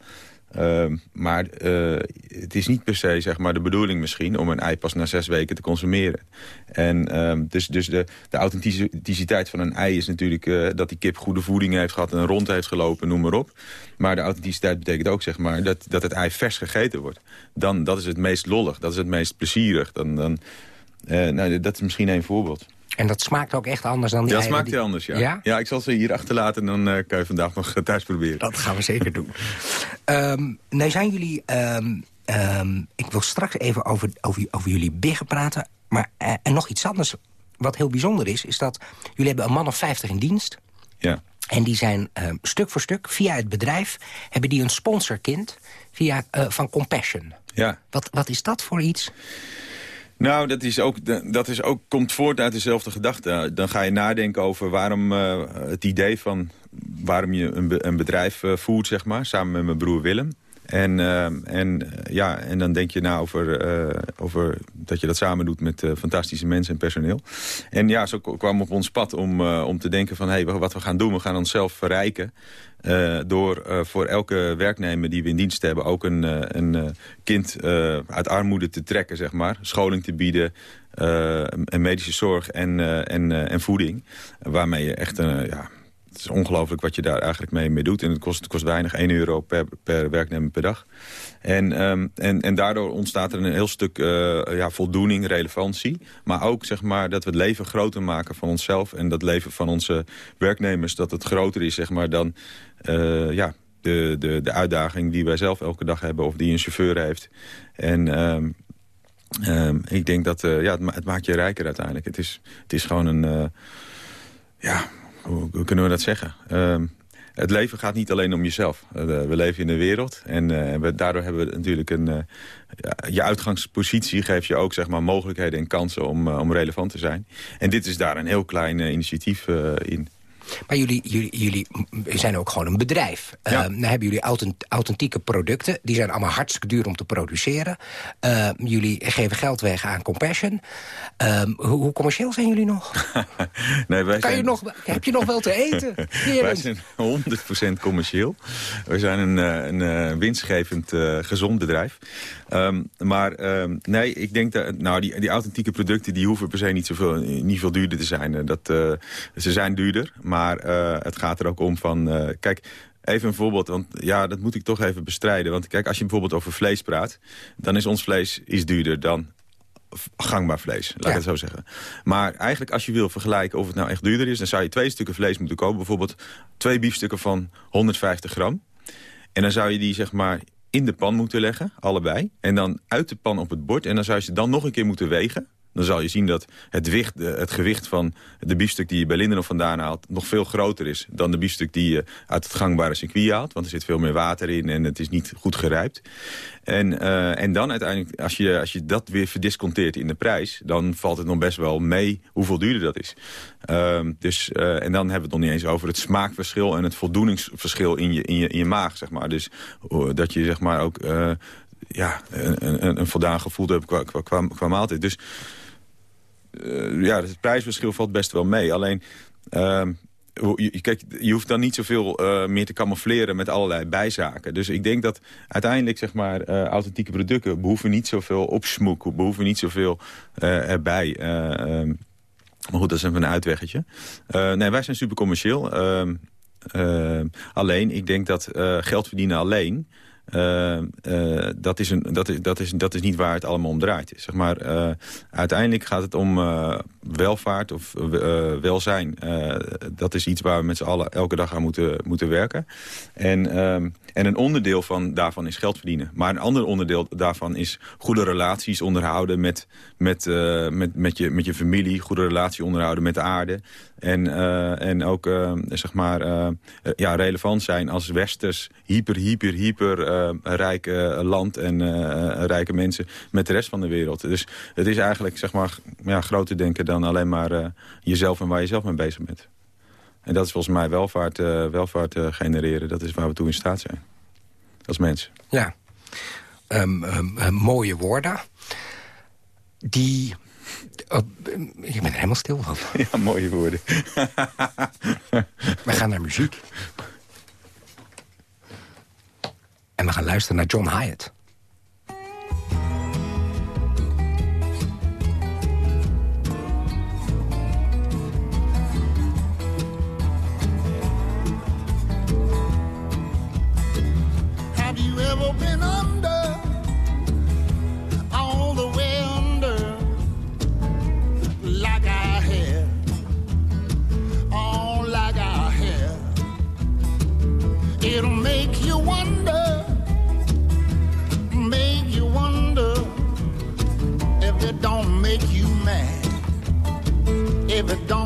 Uh, maar uh, het is niet per se zeg maar, de bedoeling misschien... om een ei pas na zes weken te consumeren. En uh, dus, dus de, de authenticiteit van een ei is natuurlijk... Uh, dat die kip goede voeding heeft gehad... en rond heeft gelopen, noem maar op. Maar de authenticiteit betekent ook zeg maar, dat, dat het ei vers gegeten wordt. Dan, dat is het meest lollig, dat is het meest plezierig. Dan, dan, nou, dat is misschien één voorbeeld. En dat smaakt ook echt anders dan die Ja, dat smaakt heel anders, ja. ja. ja. ik zal ze hier achterlaten en dan uh, kan je vandaag nog thuis proberen. Dat gaan we zeker doen. um, nou zijn jullie... Um, um, ik wil straks even over, over, over jullie biggen praten. Maar uh, en nog iets anders wat heel bijzonder is... is dat jullie hebben een man of 50 in dienst. Ja. En die zijn stuk voor stuk, via het bedrijf... hebben die een sponsorkind via, uh, van Compassion. Ja. Wat, wat is dat voor iets? Nou, dat, is ook, dat is ook, komt voort uit dezelfde gedachte. Dan ga je nadenken over waarom uh, het idee van waarom je een, een bedrijf uh, voert, zeg maar, samen met mijn broer Willem. En, uh, en, ja, en dan denk je na over, uh, over dat je dat samen doet met uh, fantastische mensen en personeel. En ja, zo kwam op ons pad om, om te denken van... hey, wat we gaan doen, we gaan onszelf verrijken... door voor elke werknemer die we in dienst hebben... ook een, een kind uit armoede te trekken, zeg maar. Scholing te bieden, en medische zorg en, en, en voeding. Waarmee je echt een... ja, is ongelooflijk wat je daar eigenlijk mee, mee doet. En het kost, kost weinig, 1 euro per, per werknemer per dag. En, um, en, en daardoor ontstaat er een heel stuk uh, ja, voldoening, relevantie. Maar ook zeg maar, dat we het leven groter maken van onszelf... en dat leven van onze werknemers, dat het groter is zeg maar, dan uh, ja, de, de, de uitdaging die wij zelf elke dag hebben... of die een chauffeur heeft. En... Um, um, ik denk dat uh, ja, het, maakt je rijker uiteindelijk. Het is, het is gewoon een... ja, hoe kunnen we dat zeggen? Uh, het leven gaat niet alleen om jezelf. Uh, we leven in een wereld en uh, we, daardoor hebben we natuurlijk een... Ja, je uitgangspositie geeft je ook zeg maar, mogelijkheden en kansen om, om relevant te zijn. En dit is daar een heel klein initiatief in. Maar jullie, jullie, jullie zijn ook gewoon een bedrijf. Ja. Uh, dan hebben jullie authentieke producten. Die zijn allemaal hartstikke duur om te produceren. Uh, jullie geven geld weg aan Compassion. Uh, hoe, hoe, commercieel zijn jullie nog? nee, wij kan zijn... je nog, heb je nog wel te eten? wij zijn 100% commercieel. We zijn een, een, een winstgevend gezond bedrijf. Um, maar um, nee, ik denk dat nou, die, die authentieke producten die hoeven per se niet, zoveel, niet veel duurder te zijn. Dat, ze zijn duurder, maar uh, het gaat er ook om van... Uh, kijk, Even een voorbeeld, want ja, dat moet ik toch even bestrijden. Want kijk, als je bijvoorbeeld over vlees praat... dan is ons vlees iets duurder dan gangbaar vlees, laat ja. ik het zo zeggen. Maar eigenlijk als je wil vergelijken of het nou echt duurder is... dan zou je twee stukken vlees moeten kopen. Bijvoorbeeld twee biefstukken van 150 gram. En dan zou je die zeg maar in de pan moeten leggen, allebei. En dan uit de pan op het bord. En dan zou je ze dan nog een keer moeten wegen. Dan zal je zien dat het, wicht, het gewicht van de biefstuk die je bij Lindenhof vandaan haalt... nog veel groter is dan de biefstuk die je uit het gangbare circuit haalt. Want er zit veel meer water in en het is niet goed gerijpt. En, uh, en dan uiteindelijk, als je, als je dat weer verdisconteert in de prijs... dan valt het nog best wel mee hoeveel duurder dat is. Uh, dus, uh, en dan hebben we het nog niet eens over het smaakverschil... en het voldoeningsverschil in je, in je, in je maag, zeg maar. Dus dat je zeg maar ook ja, een, een, een voldaan gevoel hebt qua, qua, qua, qua maaltijd. Dus uh, ja, het prijsverschil valt best wel mee. Alleen, uh, je, kijk, je hoeft dan niet zoveel uh, meer te camoufleren met allerlei bijzaken. Dus ik denk dat uiteindelijk, zeg maar, uh, authentieke producten behoeven niet zoveel opsmoek, behoeven niet zoveel erbij. Um, maar goed, dat is even een uitweggetje. nee, wij zijn super commercieel. Ehm, alleen, ik denk dat geld verdienen alleen... Uh, uh, dat, is een, dat, is, dat, is, dat is niet waar het allemaal om draait. Zeg maar, uh, uiteindelijk gaat het om welvaart of welzijn. dat is iets waar we met z'n allen elke dag aan moeten, moeten werken. En, en een onderdeel van, daarvan is geld verdienen. Maar een ander onderdeel daarvan is goede relaties onderhouden met, met, met, met, je, met je familie. Goede relatie onderhouden met de aarde. En, en ook zeg maar, ja, relevant zijn als westers hyper, hyper, hyper rijk uh, land en uh, rijke mensen met de rest van de wereld. Dus het is eigenlijk zeg maar, ja, groter denken dan alleen maar jezelf en waar je zelf mee bezig bent. En dat is volgens mij welvaart, welvaart genereren. Dat is waar we toe in staat zijn. Als mensen. Ja, um, um, mooie woorden. Die... Oh, je bent helemaal stil van. Ja, mooie woorden. We gaan naar muziek. En we gaan luisteren naar John Hyatt. Have you ever been under, all the way under, like I have, all like I have? It'll make you wonder, But don't.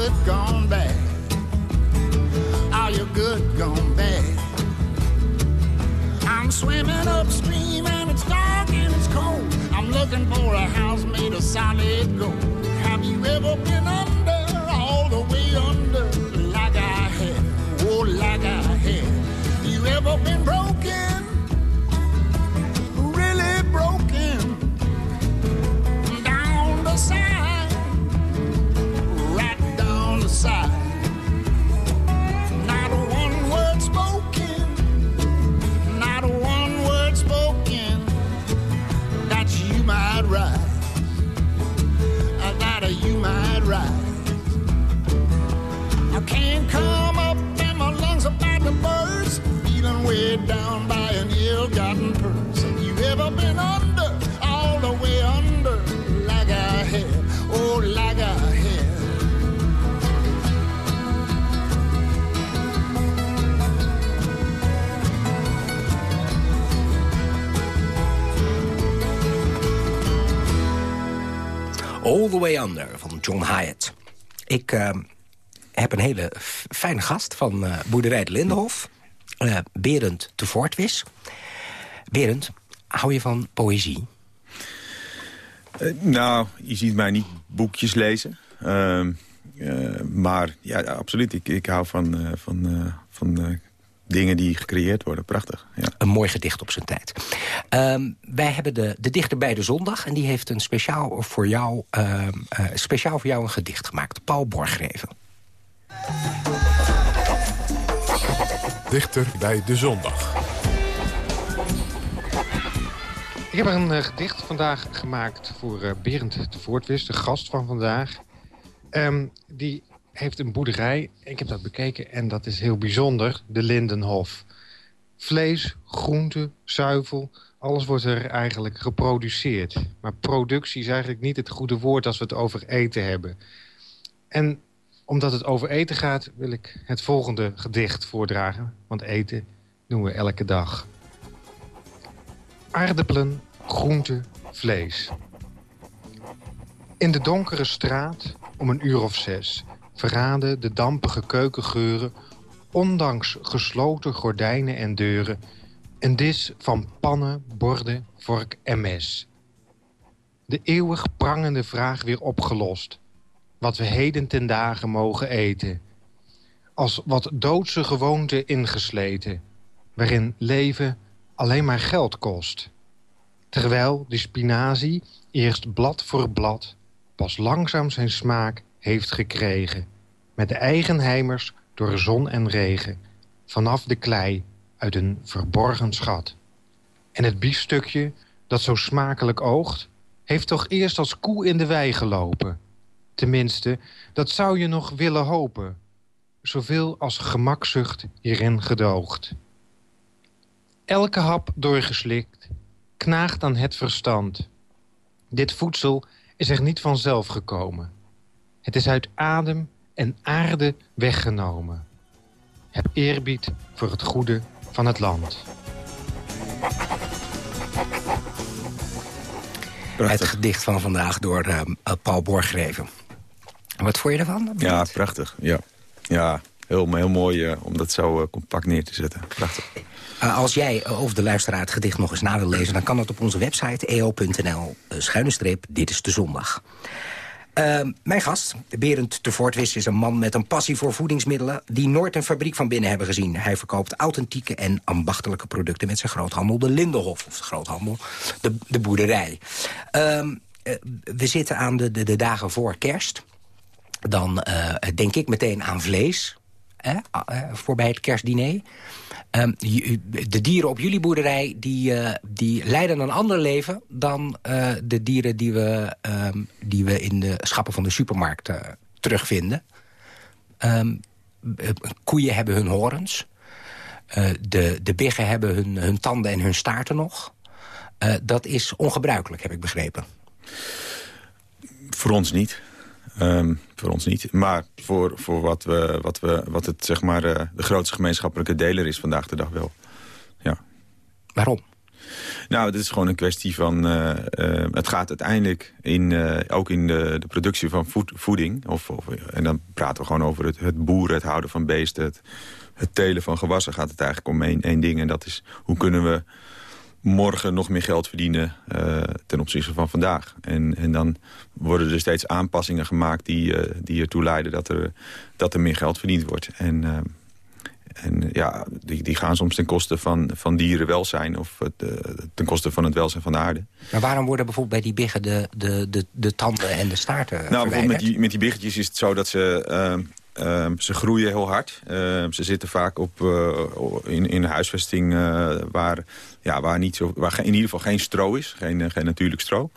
Good gone bad? Are you good gone bad? I'm swimming upstream and it's dark and it's cold. I'm looking for a house made of solid gold. Have you ever been under, All the Way Under van John Hyatt. Ik eh, heb een hele fijne gast van eh, boerderij de Lindenhof. eh Berend de Voortwis. Berend, hou je van poëzie? Nou, je ziet mij niet boekjes lezen. Ehm, eh, maar ja, absoluut. Ik, ik hou van, van, van dingen die gecreëerd worden. Prachtig. Ja. Een mooi gedicht op zijn tijd. Ehm, wij hebben de, de dichter bij de zondag... en die heeft een speciaal voor jou, ehm, eh, speciaal voor jou een gedicht gemaakt. Paul Borgreven. Dichter bij de zondag. Ik heb een eh, gedicht vandaag gemaakt voor eh, Berend de Voortwis, de gast van vandaag. Ehm, die heeft een boerderij, ik heb dat bekeken en dat is heel bijzonder, de Lindenhof. Vlees, groente, zuivel, alles wordt er eigenlijk geproduceerd. Maar productie is eigenlijk niet het goede woord als we het over eten hebben. En omdat het over eten gaat, wil ik het volgende gedicht voordragen. Want eten doen we elke dag. Aardappelen, groente, vlees. In de donkere straat, om een uur of zes... verraden de dampige keukengeuren... ondanks gesloten gordijnen en deuren... een dis van pannen, borden, vork en mes. De eeuwig prangende vraag weer opgelost. Wat we heden ten dagen mogen eten. Als wat doodse gewoonte ingesleten... waarin leven alleen maar geld kost. Terwijl de spinazie eerst blad voor blad... pas langzaam zijn smaak heeft gekregen. Met de eigen heimers door zon en regen. Vanaf de klei uit een verborgen schat. En het biefstukje, dat zo smakelijk oogt... heeft toch eerst als koe in de wei gelopen. Tenminste, dat zou je nog willen hopen. Zoveel als gemakzucht hierin gedoogt. Elke hap doorgeslikt, knaagt aan het verstand. Dit voedsel is er niet vanzelf gekomen. Het is uit adem en aarde weggenomen. Heb eerbied voor het goede van het land. Het gedicht van vandaag door eh, Paul Borgreven. Wat vond je ervan? Ja, prachtig. Ja, ja heel, heel mooi eh, om dat zo compact neer te zetten. Prachtig. Uh, als jij uh, of de luisteraar het gedicht nog eens na wil lezen... dan kan dat op onze website eo.nl, uh, schuine streep, dit is de zondag. Ehm, mijn gast, Berend de Voortwis, is een man met een passie voor voedingsmiddelen... die nooit een fabriek van binnen hebben gezien. Hij verkoopt authentieke en ambachtelijke producten met zijn groothandel... de Lindenhof, of de groothandel, de, de boerderij. Ehm, eh, we zitten aan de, de, de, dagen voor kerst. Dan denk ik meteen aan vlees, hè, voor bij het kerstdiner... Um, de dieren op jullie boerderij die, uh, die leiden een ander leven... dan uh, de dieren die we, um, die we in de schappen van de supermarkt terugvinden. Um, koeien hebben hun horens. de, de biggen hebben hun, hun tanden en hun staarten nog. dat is ongebruikelijk, heb ik begrepen. Voor ons niet. Um, voor ons niet. Maar voor, voor wat, we, wat, we, wat het, zeg maar, uh, de grootste gemeenschappelijke deler is vandaag de dag wel. Ja. Waarom? Nou, het is gewoon een kwestie van... Uh, uh, het gaat uiteindelijk in, ook in de, de, productie van voed, voeding... Of, of, en dan praten we gewoon over het, het boeren, het houden van beesten... Het, het telen van gewassen gaat het eigenlijk om één, één ding. En dat is hoe kunnen we morgen nog meer geld verdienen ten opzichte van vandaag. En, en dan worden er steeds aanpassingen gemaakt die, die ertoe leiden... dat er, dat er meer geld verdiend wordt. En en ja, die, die gaan soms ten koste van, van dierenwelzijn... of ten koste van het welzijn van de aarde. Maar waarom worden bijvoorbeeld bij die biggen de, de, de, de tanden en de staarten Nou, bijvoorbeeld met die, met die biggetjes is het zo dat ze... Uh, ze groeien heel hard. ze zitten vaak op, in, in huisvesting waar ja, waar, niet zo, waar in ieder geval geen stro is. Geen, eh, geen natuurlijk stro.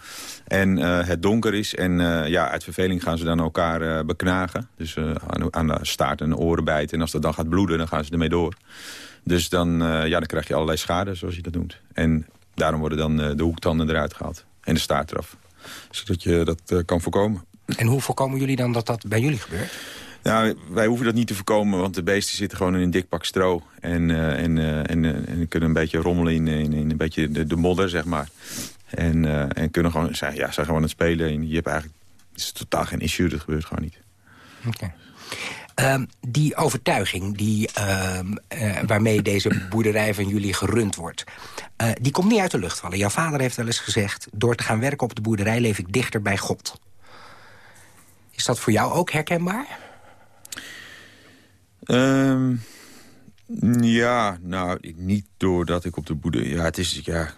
En het donker is. En ja, uit verveling gaan ze dan elkaar beknagen. Dus aan, aan, de staart en de oren bijten. En als dat dan gaat bloeden, dan gaan ze ermee door. Dus dan, ja, dan krijg je allerlei schade, zoals je dat noemt. En daarom worden dan de hoektanden eruit gehaald. En de staart eraf. Zodat je dat kan voorkomen. En hoe voorkomen jullie dan dat dat bij jullie gebeurt? Nou, wij hoeven dat niet te voorkomen, want de beesten zitten gewoon in een dik pak stro. En, uh, en, en, uh, en kunnen een beetje rommelen in, in, een beetje de, de, modder, zeg maar. En, en kunnen gewoon, zijn, ja, zijn gewoon aan het spelen. En je hebt eigenlijk, het is totaal geen issue, dat gebeurt gewoon niet. Oké. Um, die overtuiging die, ehm, waarmee deze boerderij van jullie gerund wordt... die komt niet uit de lucht vallen. Jouw vader heeft wel eens gezegd... door te gaan werken op de boerderij leef ik dichter bij God. Is dat voor jou ook herkenbaar? Um, ja, nou, niet doordat ik op de boerderij... Ja, het is, ja...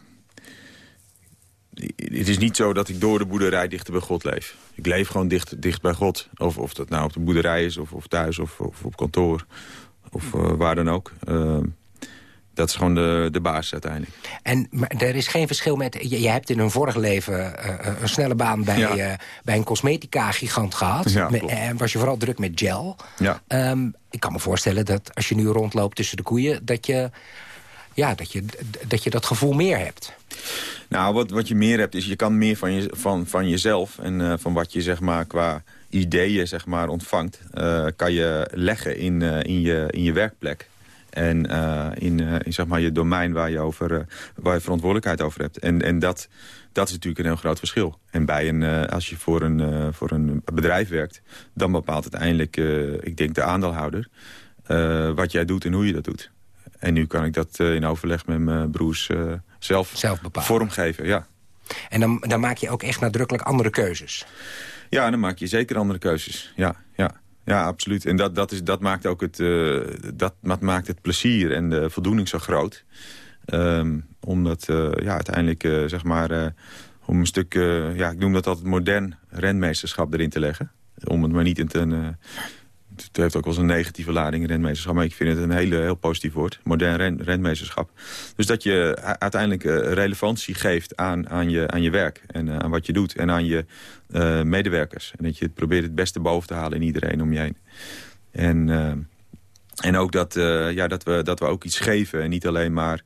Het is niet zo dat ik door de boerderij dichter bij God leef. Ik leef gewoon dicht, dicht bij God. Of, of dat nou op de boerderij is, of, of thuis, of, of op kantoor. Of uh, waar dan ook. Uh, dat is gewoon de, de basis uiteindelijk. En maar er is geen verschil met... Je, je hebt in een vorig leven uh, een snelle baan bij, ja. uh, bij een cosmetica-gigant gehad. Ja, en was je vooral druk met gel. Ja. Um, ik kan me voorstellen dat als je nu rondloopt tussen de koeien... dat je ja, dat, je, dat, je dat gevoel meer hebt. Nou, wat, wat je meer hebt is je kan meer van, je, van, van jezelf... en uh, van wat je zeg maar qua ideeën zeg maar, ontvangt... kan je leggen in, in, je, in je werkplek en uh, in, uh, in zeg maar je domein waar je, over, uh, waar je verantwoordelijkheid over hebt. En, en dat, dat is natuurlijk een heel groot verschil. En bij een, als je voor een, voor een bedrijf werkt, dan bepaalt uiteindelijk, ik denk de aandeelhouder, wat jij doet en hoe je dat doet. En nu kan ik dat in overleg met mijn broers zelf, zelf bepalen. vormgeven. Ja. En dan, dan maak je ook echt nadrukkelijk andere keuzes. Ja, dan maak je zeker andere keuzes. Ja, ja. Ja, absoluut. En dat, dat, is, dat, maakt ook het, uh, dat, maakt het plezier en de voldoening zo groot. Um, omdat uh, ja, uiteindelijk, uh, zeg maar, om een stuk, ja, ik noem dat altijd modern renmeesterschap erin te leggen. Om het maar niet in te, het heeft ook wel eens een negatieve lading, renmeesterschap. Maar ik vind het een hele, heel positief woord. Modern ren, renmeesterschap. Dus dat je uiteindelijk uh, relevantie geeft aan, aan, je, aan je werk. En uh, aan wat je doet. En aan je uh, medewerkers. En dat je probeert het beste boven te halen in iedereen om je heen. En, en ook dat, ja, dat, we, dat we ook iets geven. En niet alleen maar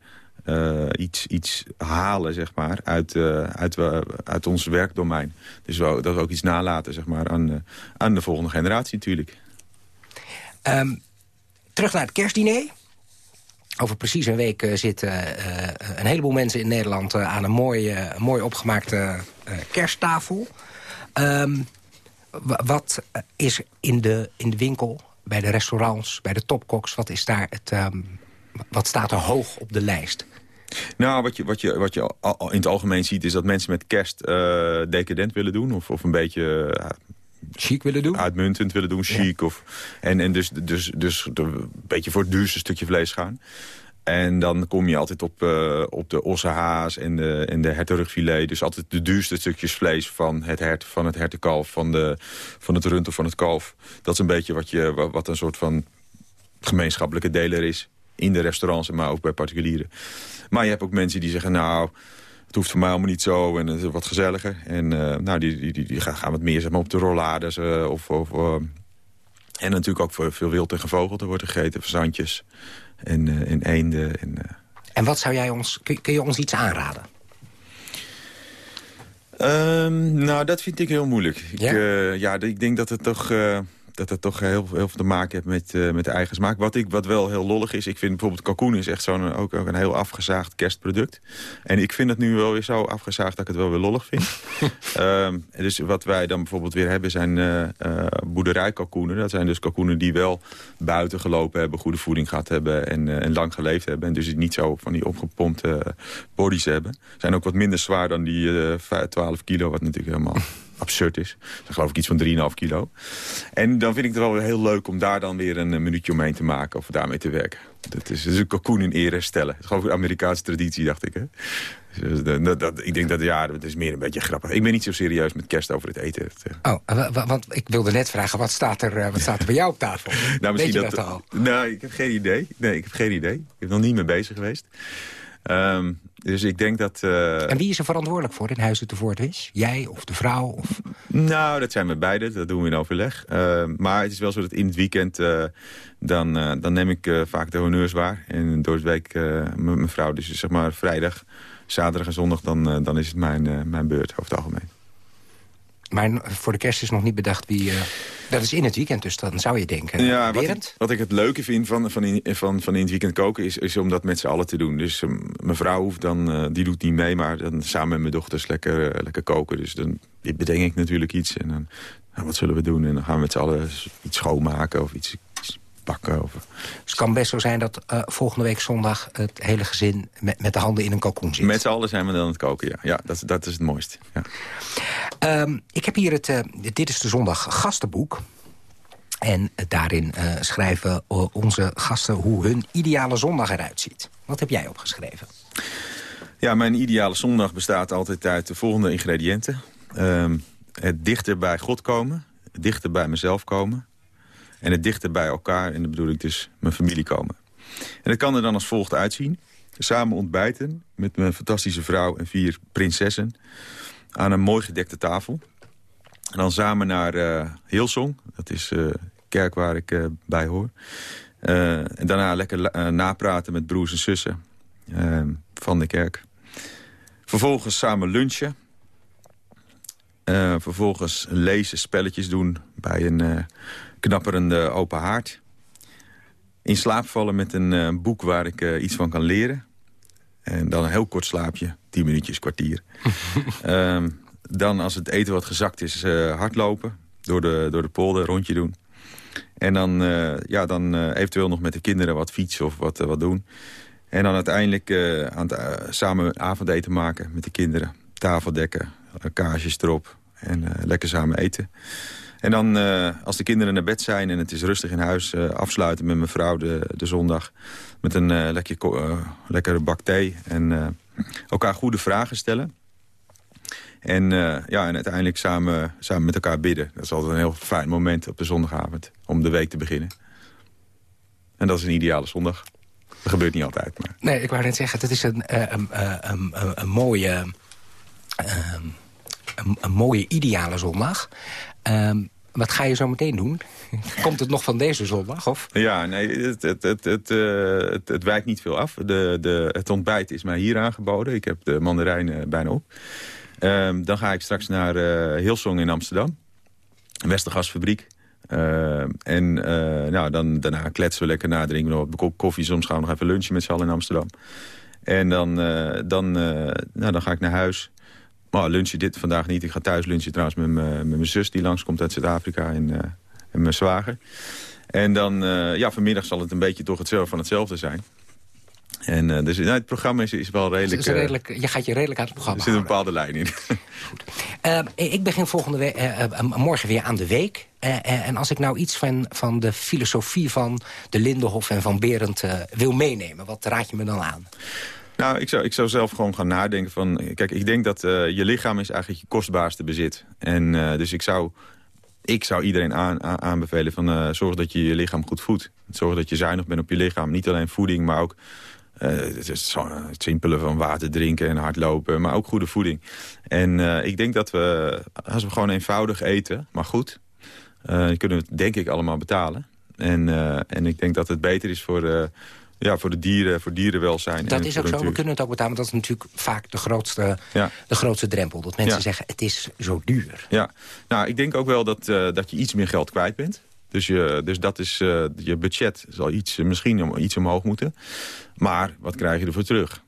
iets, iets halen, zeg maar, uit, uit, uit ons werkdomein. Dus we, dat we ook iets nalaten, zeg maar, aan, aan de volgende generatie natuurlijk. Um, terug naar het kerstdiner. Over precies een week uh, zitten uh, een heleboel mensen in Nederland... Aan een mooi, mooi opgemaakte kersttafel. Um, wat is in de, in de winkel, bij de restaurants, bij de topkoks... wat, is daar het, um, wat staat er hoog op de lijst? Nou, wat je, wat, je, wat je in het algemeen ziet... is dat mensen met kerst decadent willen doen. Of, of een beetje chic willen doen? Uitmuntend willen doen, chic. Of, en, en dus, dus, dus een beetje voor het duurste stukje vlees gaan. En dan kom je altijd op, uh, op de ossehaas en de, en de hertenrugfilet. Dus altijd de duurste stukjes vlees van het hert, van het hertenkalf, van, de, van het rund of van het kalf. Dat is een beetje wat, je, wat een soort van gemeenschappelijke deler is. In de restaurants, maar ook bij particulieren. Maar je hebt ook mensen die zeggen, nou, het hoeft voor mij allemaal niet zo en het is wat gezelliger. En uh, nou, die, die, die, die, gaan wat meer zeg maar, op de rollades. Uh, of, of uh, en natuurlijk ook voor veel wild en gevogelte wordt gegeten. Verzandjes en, en eenden. En, en wat zou jij ons... Kun, kun je ons iets aanraden? Um, nou, dat vind ik heel moeilijk. Ja? Ik, ja, ik denk dat het toch dat het toch heel, heel veel te maken heeft met, uh, met de eigen smaak. Wat, ik, wat wel heel lollig is, ik vind bijvoorbeeld kalkoen is echt zo'n ook, ook een heel afgezaagd kerstproduct. En ik vind het nu wel weer zo afgezaagd dat ik het wel weer lollig vind. um, dus wat wij dan bijvoorbeeld weer hebben zijn uh, uh, boerderijkalkoenen. Dat zijn dus kalkoenen die wel buiten gelopen hebben, goede voeding gehad hebben en, en lang geleefd hebben. En dus niet zo van die opgepompte bodies hebben. Zijn ook wat minder zwaar dan die 12 kilo, wat natuurlijk helemaal absurd is. Dan geloof ik iets van 3,5 kilo. En dan vind ik het wel heel leuk om daar dan weer een minuutje omheen te maken... of daarmee te werken. Dat is, dat is een kalkoen in ere stellen. Dat is gewoon een Amerikaanse traditie, dacht ik. Hè? Dus dat, dat, ik denk dat ja, dat is meer een beetje grappig. Ik ben niet zo serieus met kerst over het eten. Oh, want ik wilde net vragen, wat staat er, wat staat er bij jou op tafel? nou, misschien Weet je dat, al? Nou, ik heb geen idee. Nee, ik heb geen idee. Ik ben nog niet mee bezig geweest. Um, dus ik denk dat... Uh... En wie is er verantwoordelijk voor in Huizen te Voortwis? Jij of de vrouw? Of... Nou, dat zijn we beiden. Dat doen we in overleg. Uh, maar het is wel zo dat in het weekend... Uh, dan, dan neem ik vaak de honneurs waar. En door het week mijn vrouw. Dus zeg maar vrijdag, zaterdag en zondag... dan, dan is het mijn, mijn beurt over het algemeen. Maar voor de kerst is nog niet bedacht wie... Uh, dat is in het weekend, dus dan zou je denken. Ja, wat ik, wat ik, het leuke vind van, van, in, van, van in het weekend koken... is, is om dat met z'n allen te doen. Dus uh, mijn vrouw hoeft dan, uh, die doet niet mee... maar dan samen met mijn dochters lekker, lekker koken. Dus dan bedenk ik natuurlijk iets. En dan, nou, wat zullen we doen? En dan gaan we met z'n allen iets schoonmaken of iets, pakken. Of... Dus het kan best zo zijn dat uh, volgende week zondag... het hele gezin met, met de handen in een kalkoen zit. Met z'n allen zijn we dan aan het koken, ja. Ja, dat, dat is het mooiste. Ja. Um, ik heb hier het uh, Dit is de Zondag gastenboek. En daarin uh, schrijven onze gasten hoe hun ideale zondag eruit ziet. Wat heb jij opgeschreven? Ja, mijn ideale zondag bestaat altijd uit de volgende ingrediënten. Um, het dichter bij God komen, dichter bij mezelf komen... en het dichter bij elkaar, en dat bedoel ik dus mijn familie komen. En dat kan er dan als volgt uitzien. Samen ontbijten met mijn fantastische vrouw en vier prinsessen aan een mooi gedekte tafel. En dan samen naar uh, Hillsong, dat is uh, kerk waar ik uh, bij hoor. en daarna lekker napraten met broers en zussen van de kerk. Vervolgens samen lunchen. vervolgens lezen, spelletjes doen bij een knapperende open haard. In slaap vallen met een boek waar ik iets van kan leren. En dan een heel kort slaapje, tien minuutjes, kwartier. um, dan als het eten wat gezakt is, uh, hardlopen. Door de, door de polder, rondje doen. En dan, uh, ja, dan uh, eventueel nog met de kinderen wat fietsen of wat, wat doen. En dan uiteindelijk aan het, samen avondeten maken met de kinderen. Tafel dekken, kaarsjes erop en lekker samen eten. En dan, als de kinderen naar bed zijn en het is rustig in huis... afsluiten met mijn vrouw de, de zondag met een uh, lekker, lekkere bak thee. En elkaar goede vragen stellen. En, ja, en uiteindelijk samen, samen met elkaar bidden. Dat is altijd een heel fijn moment op de zondagavond. Om de week te beginnen. En dat is een ideale zondag. Dat gebeurt niet altijd. Maar... Nee, ik wou net zeggen, het is een, een, een, een mooie... Een, mooie ideale zondag. Um, wat ga je zo meteen doen? Komt het nog van deze zondag? Of? Ja, nee, het, het, het, het, uh, het, het wijkt niet veel af. De, de, het ontbijt is mij hier aangeboden. Ik heb de mandarijnen bijna op. Um, dan ga ik straks naar uh, Hilsong in Amsterdam. Westergasfabriek. Uh, en uh, nou, dan, daarna kletsen we lekker na, drinken we nog wat koffie. Soms gaan we nog even lunchen met z'n allen in Amsterdam. En dan, dan, nou, dan ga ik naar huis. Maar lunchen dit vandaag niet. Ik ga thuis lunchen trouwens met, mijn zus die langskomt uit Zuid-Afrika en, en mijn zwager. En dan, uh, ja, vanmiddag zal het een beetje toch hetzelfde van hetzelfde zijn. En uh, dus nou, het programma is, is wel redelijk, is redelijk... Je gaat je redelijk aan het programma Er zit een bepaalde lijn in. Goed. ik begin volgende week, morgen weer aan de week. en als ik nou iets van, van de filosofie van de Lindenhof en van Berend wil meenemen... wat raad je me dan aan? Nou, ik zou, ik zou zelf gewoon gaan nadenken van... Kijk, ik denk dat uh, je lichaam is eigenlijk je kostbaarste bezit. En uh, dus ik zou, ik zou iedereen aan, aan, aanbevelen van... Uh, zorg dat je je lichaam goed voedt. Zorg dat je zuinig bent op je lichaam. Niet alleen voeding, maar ook... het is zo, simpele van water drinken en hardlopen, maar ook goede voeding. En ik denk dat we, als we gewoon eenvoudig eten, maar goed... kunnen we het denk ik allemaal betalen. En, en ik denk dat het beter is voor ja, voor de dieren, voor dierenwelzijn. Dat is ook zo, we kunnen het ook betalen. Maar dat is natuurlijk vaak de grootste, ja. de grootste drempel. Dat mensen zeggen, het is zo duur. Ja, nou, ik denk ook wel dat, uh, dat je iets meer geld kwijt bent. Dus, je, dus dat is, eh, je budget zal iets, misschien iets omhoog moeten. Maar wat krijg je ervoor terug?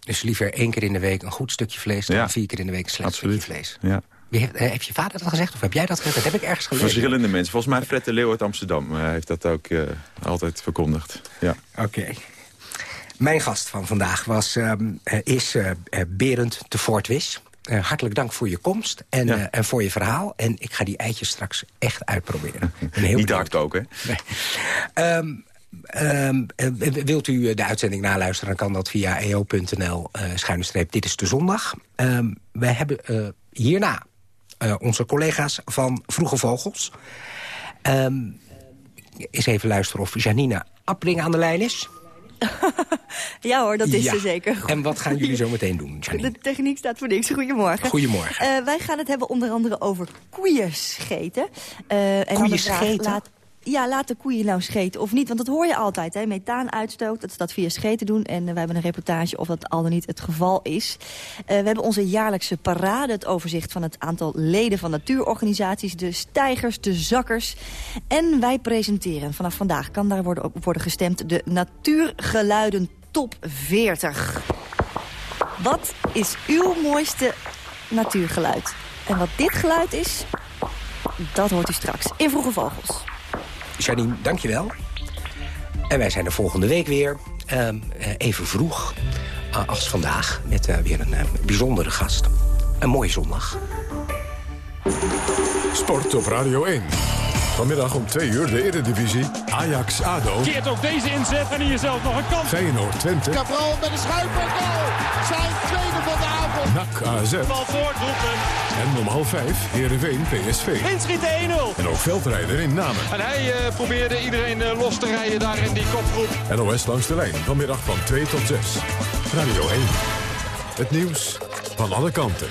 Dus liever één keer in de week een goed stukje vlees... dan vier keer in de week een slecht stukje vlees. Ja. Heeft, eh, heb je vader dat gezegd of heb jij dat gezegd? Dat heb ik ergens gelezen. Verschillende mensen. Volgens mij Fred de Leeuw uit Amsterdam uh, heeft dat ook uh, altijd verkondigd. Ja. Oké. Mijn gast van vandaag was, um, is uh, Berend de Voortwis. Uh, hartelijk dank voor je komst en, ja. uh, en voor je verhaal. En ik ga die eitjes straks echt uitproberen. heel Niet hard koken, hè? Nee. Um, um, wilt u de uitzending naluisteren, dan kan dat via eo.nl schuine streep Dit is de Zondag. we hebben hierna onze collega's van Vroege Vogels. eens even luisteren of Janina Appling aan de lijn is. ja hoor, dat is ja. ze zeker. En wat gaan jullie zo meteen doen, Janine? De techniek staat voor niks. Goedemorgen. Goedemorgen. Uh, wij gaan het hebben onder andere over koeien scheten. Uh, en koeien scheten? Laat, ja, laat de koeien nou scheten of niet. Want dat hoor je altijd, hè. Methaanuitstoot, dat ze dat via scheten doen. En uh, wij hebben een reportage of dat al dan niet het geval is. Uh, we hebben onze jaarlijkse parade, het overzicht van het aantal leden van natuurorganisaties. De stijgers, de zakkers. En wij presenteren, vanaf vandaag kan daar worden, worden gestemd... de Natuurgeluiden Top 40. Wat is uw mooiste natuurgeluid? En wat dit geluid is, dat hoort u straks in Vroege Vogels. Janine, dankjewel. En wij zijn er volgende week weer. Uh, even vroeg uh, als vandaag. Met uh, weer een bijzondere gast. Een mooie zondag. Sport op Radio 1. Vanmiddag om 2 uur de Eredivisie. Ajax-ADO. Keert ook deze inzet en hier zelf nog een kans. Feyenoord-Twente. Cabral met een schuiver. Goal. Zijn avond. NAC AZ. Bal. En om half 5 Heerenveen PSV. Inschieten 1-0. En ook veldrijder in Namen. En hij uh, probeerde iedereen uh, los te rijden daar in die kopgroep. NOS langs de lijn. Vanmiddag van 2 tot 6. Radio 1. Het nieuws van alle kanten.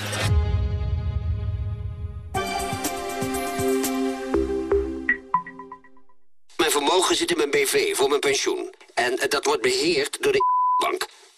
Mijn vermogen zit in mijn BV voor mijn pensioen. En dat wordt beheerd door de bank.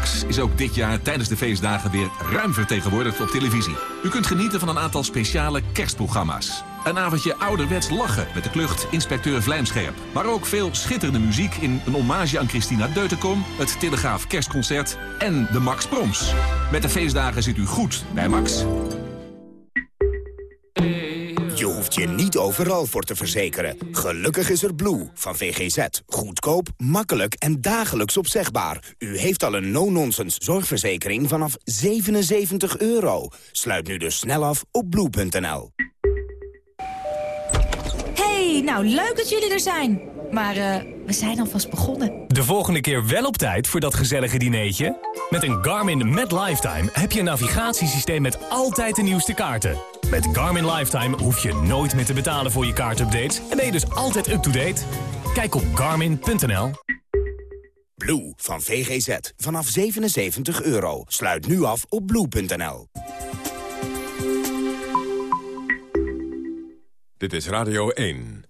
Max is ook dit jaar tijdens de feestdagen weer ruim vertegenwoordigd op televisie. U kunt genieten van een aantal speciale kerstprogramma's. Een avondje ouderwets lachen met de klucht Inspecteur Vlijmscherp. Maar ook veel schitterende muziek in een hommage aan Christina Deutenkom... het Telegraaf Kerstconcert en de Max Proms. Met de feestdagen zit u goed bij Max. Je hoeft je niet overal voor te verzekeren. Gelukkig is er Blue van VGZ. Goedkoop, makkelijk en dagelijks opzegbaar. U heeft al een no-nonsense zorgverzekering vanaf 77 euro. Sluit nu dus snel af op blue.nl. Hey, nou leuk dat jullie er zijn. Maar uh, we zijn alvast begonnen. De volgende keer wel op tijd voor dat gezellige dineetje? Met een Garmin Met Lifetime heb je een navigatiesysteem met altijd de nieuwste kaarten. Met Garmin Lifetime hoef je nooit meer te betalen voor je kaartupdates... en ben je dus altijd up-to-date. Kijk op garmin.nl. Blue van VGZ. Vanaf 77 euro. Sluit nu af op blue.nl. Dit is Radio 1.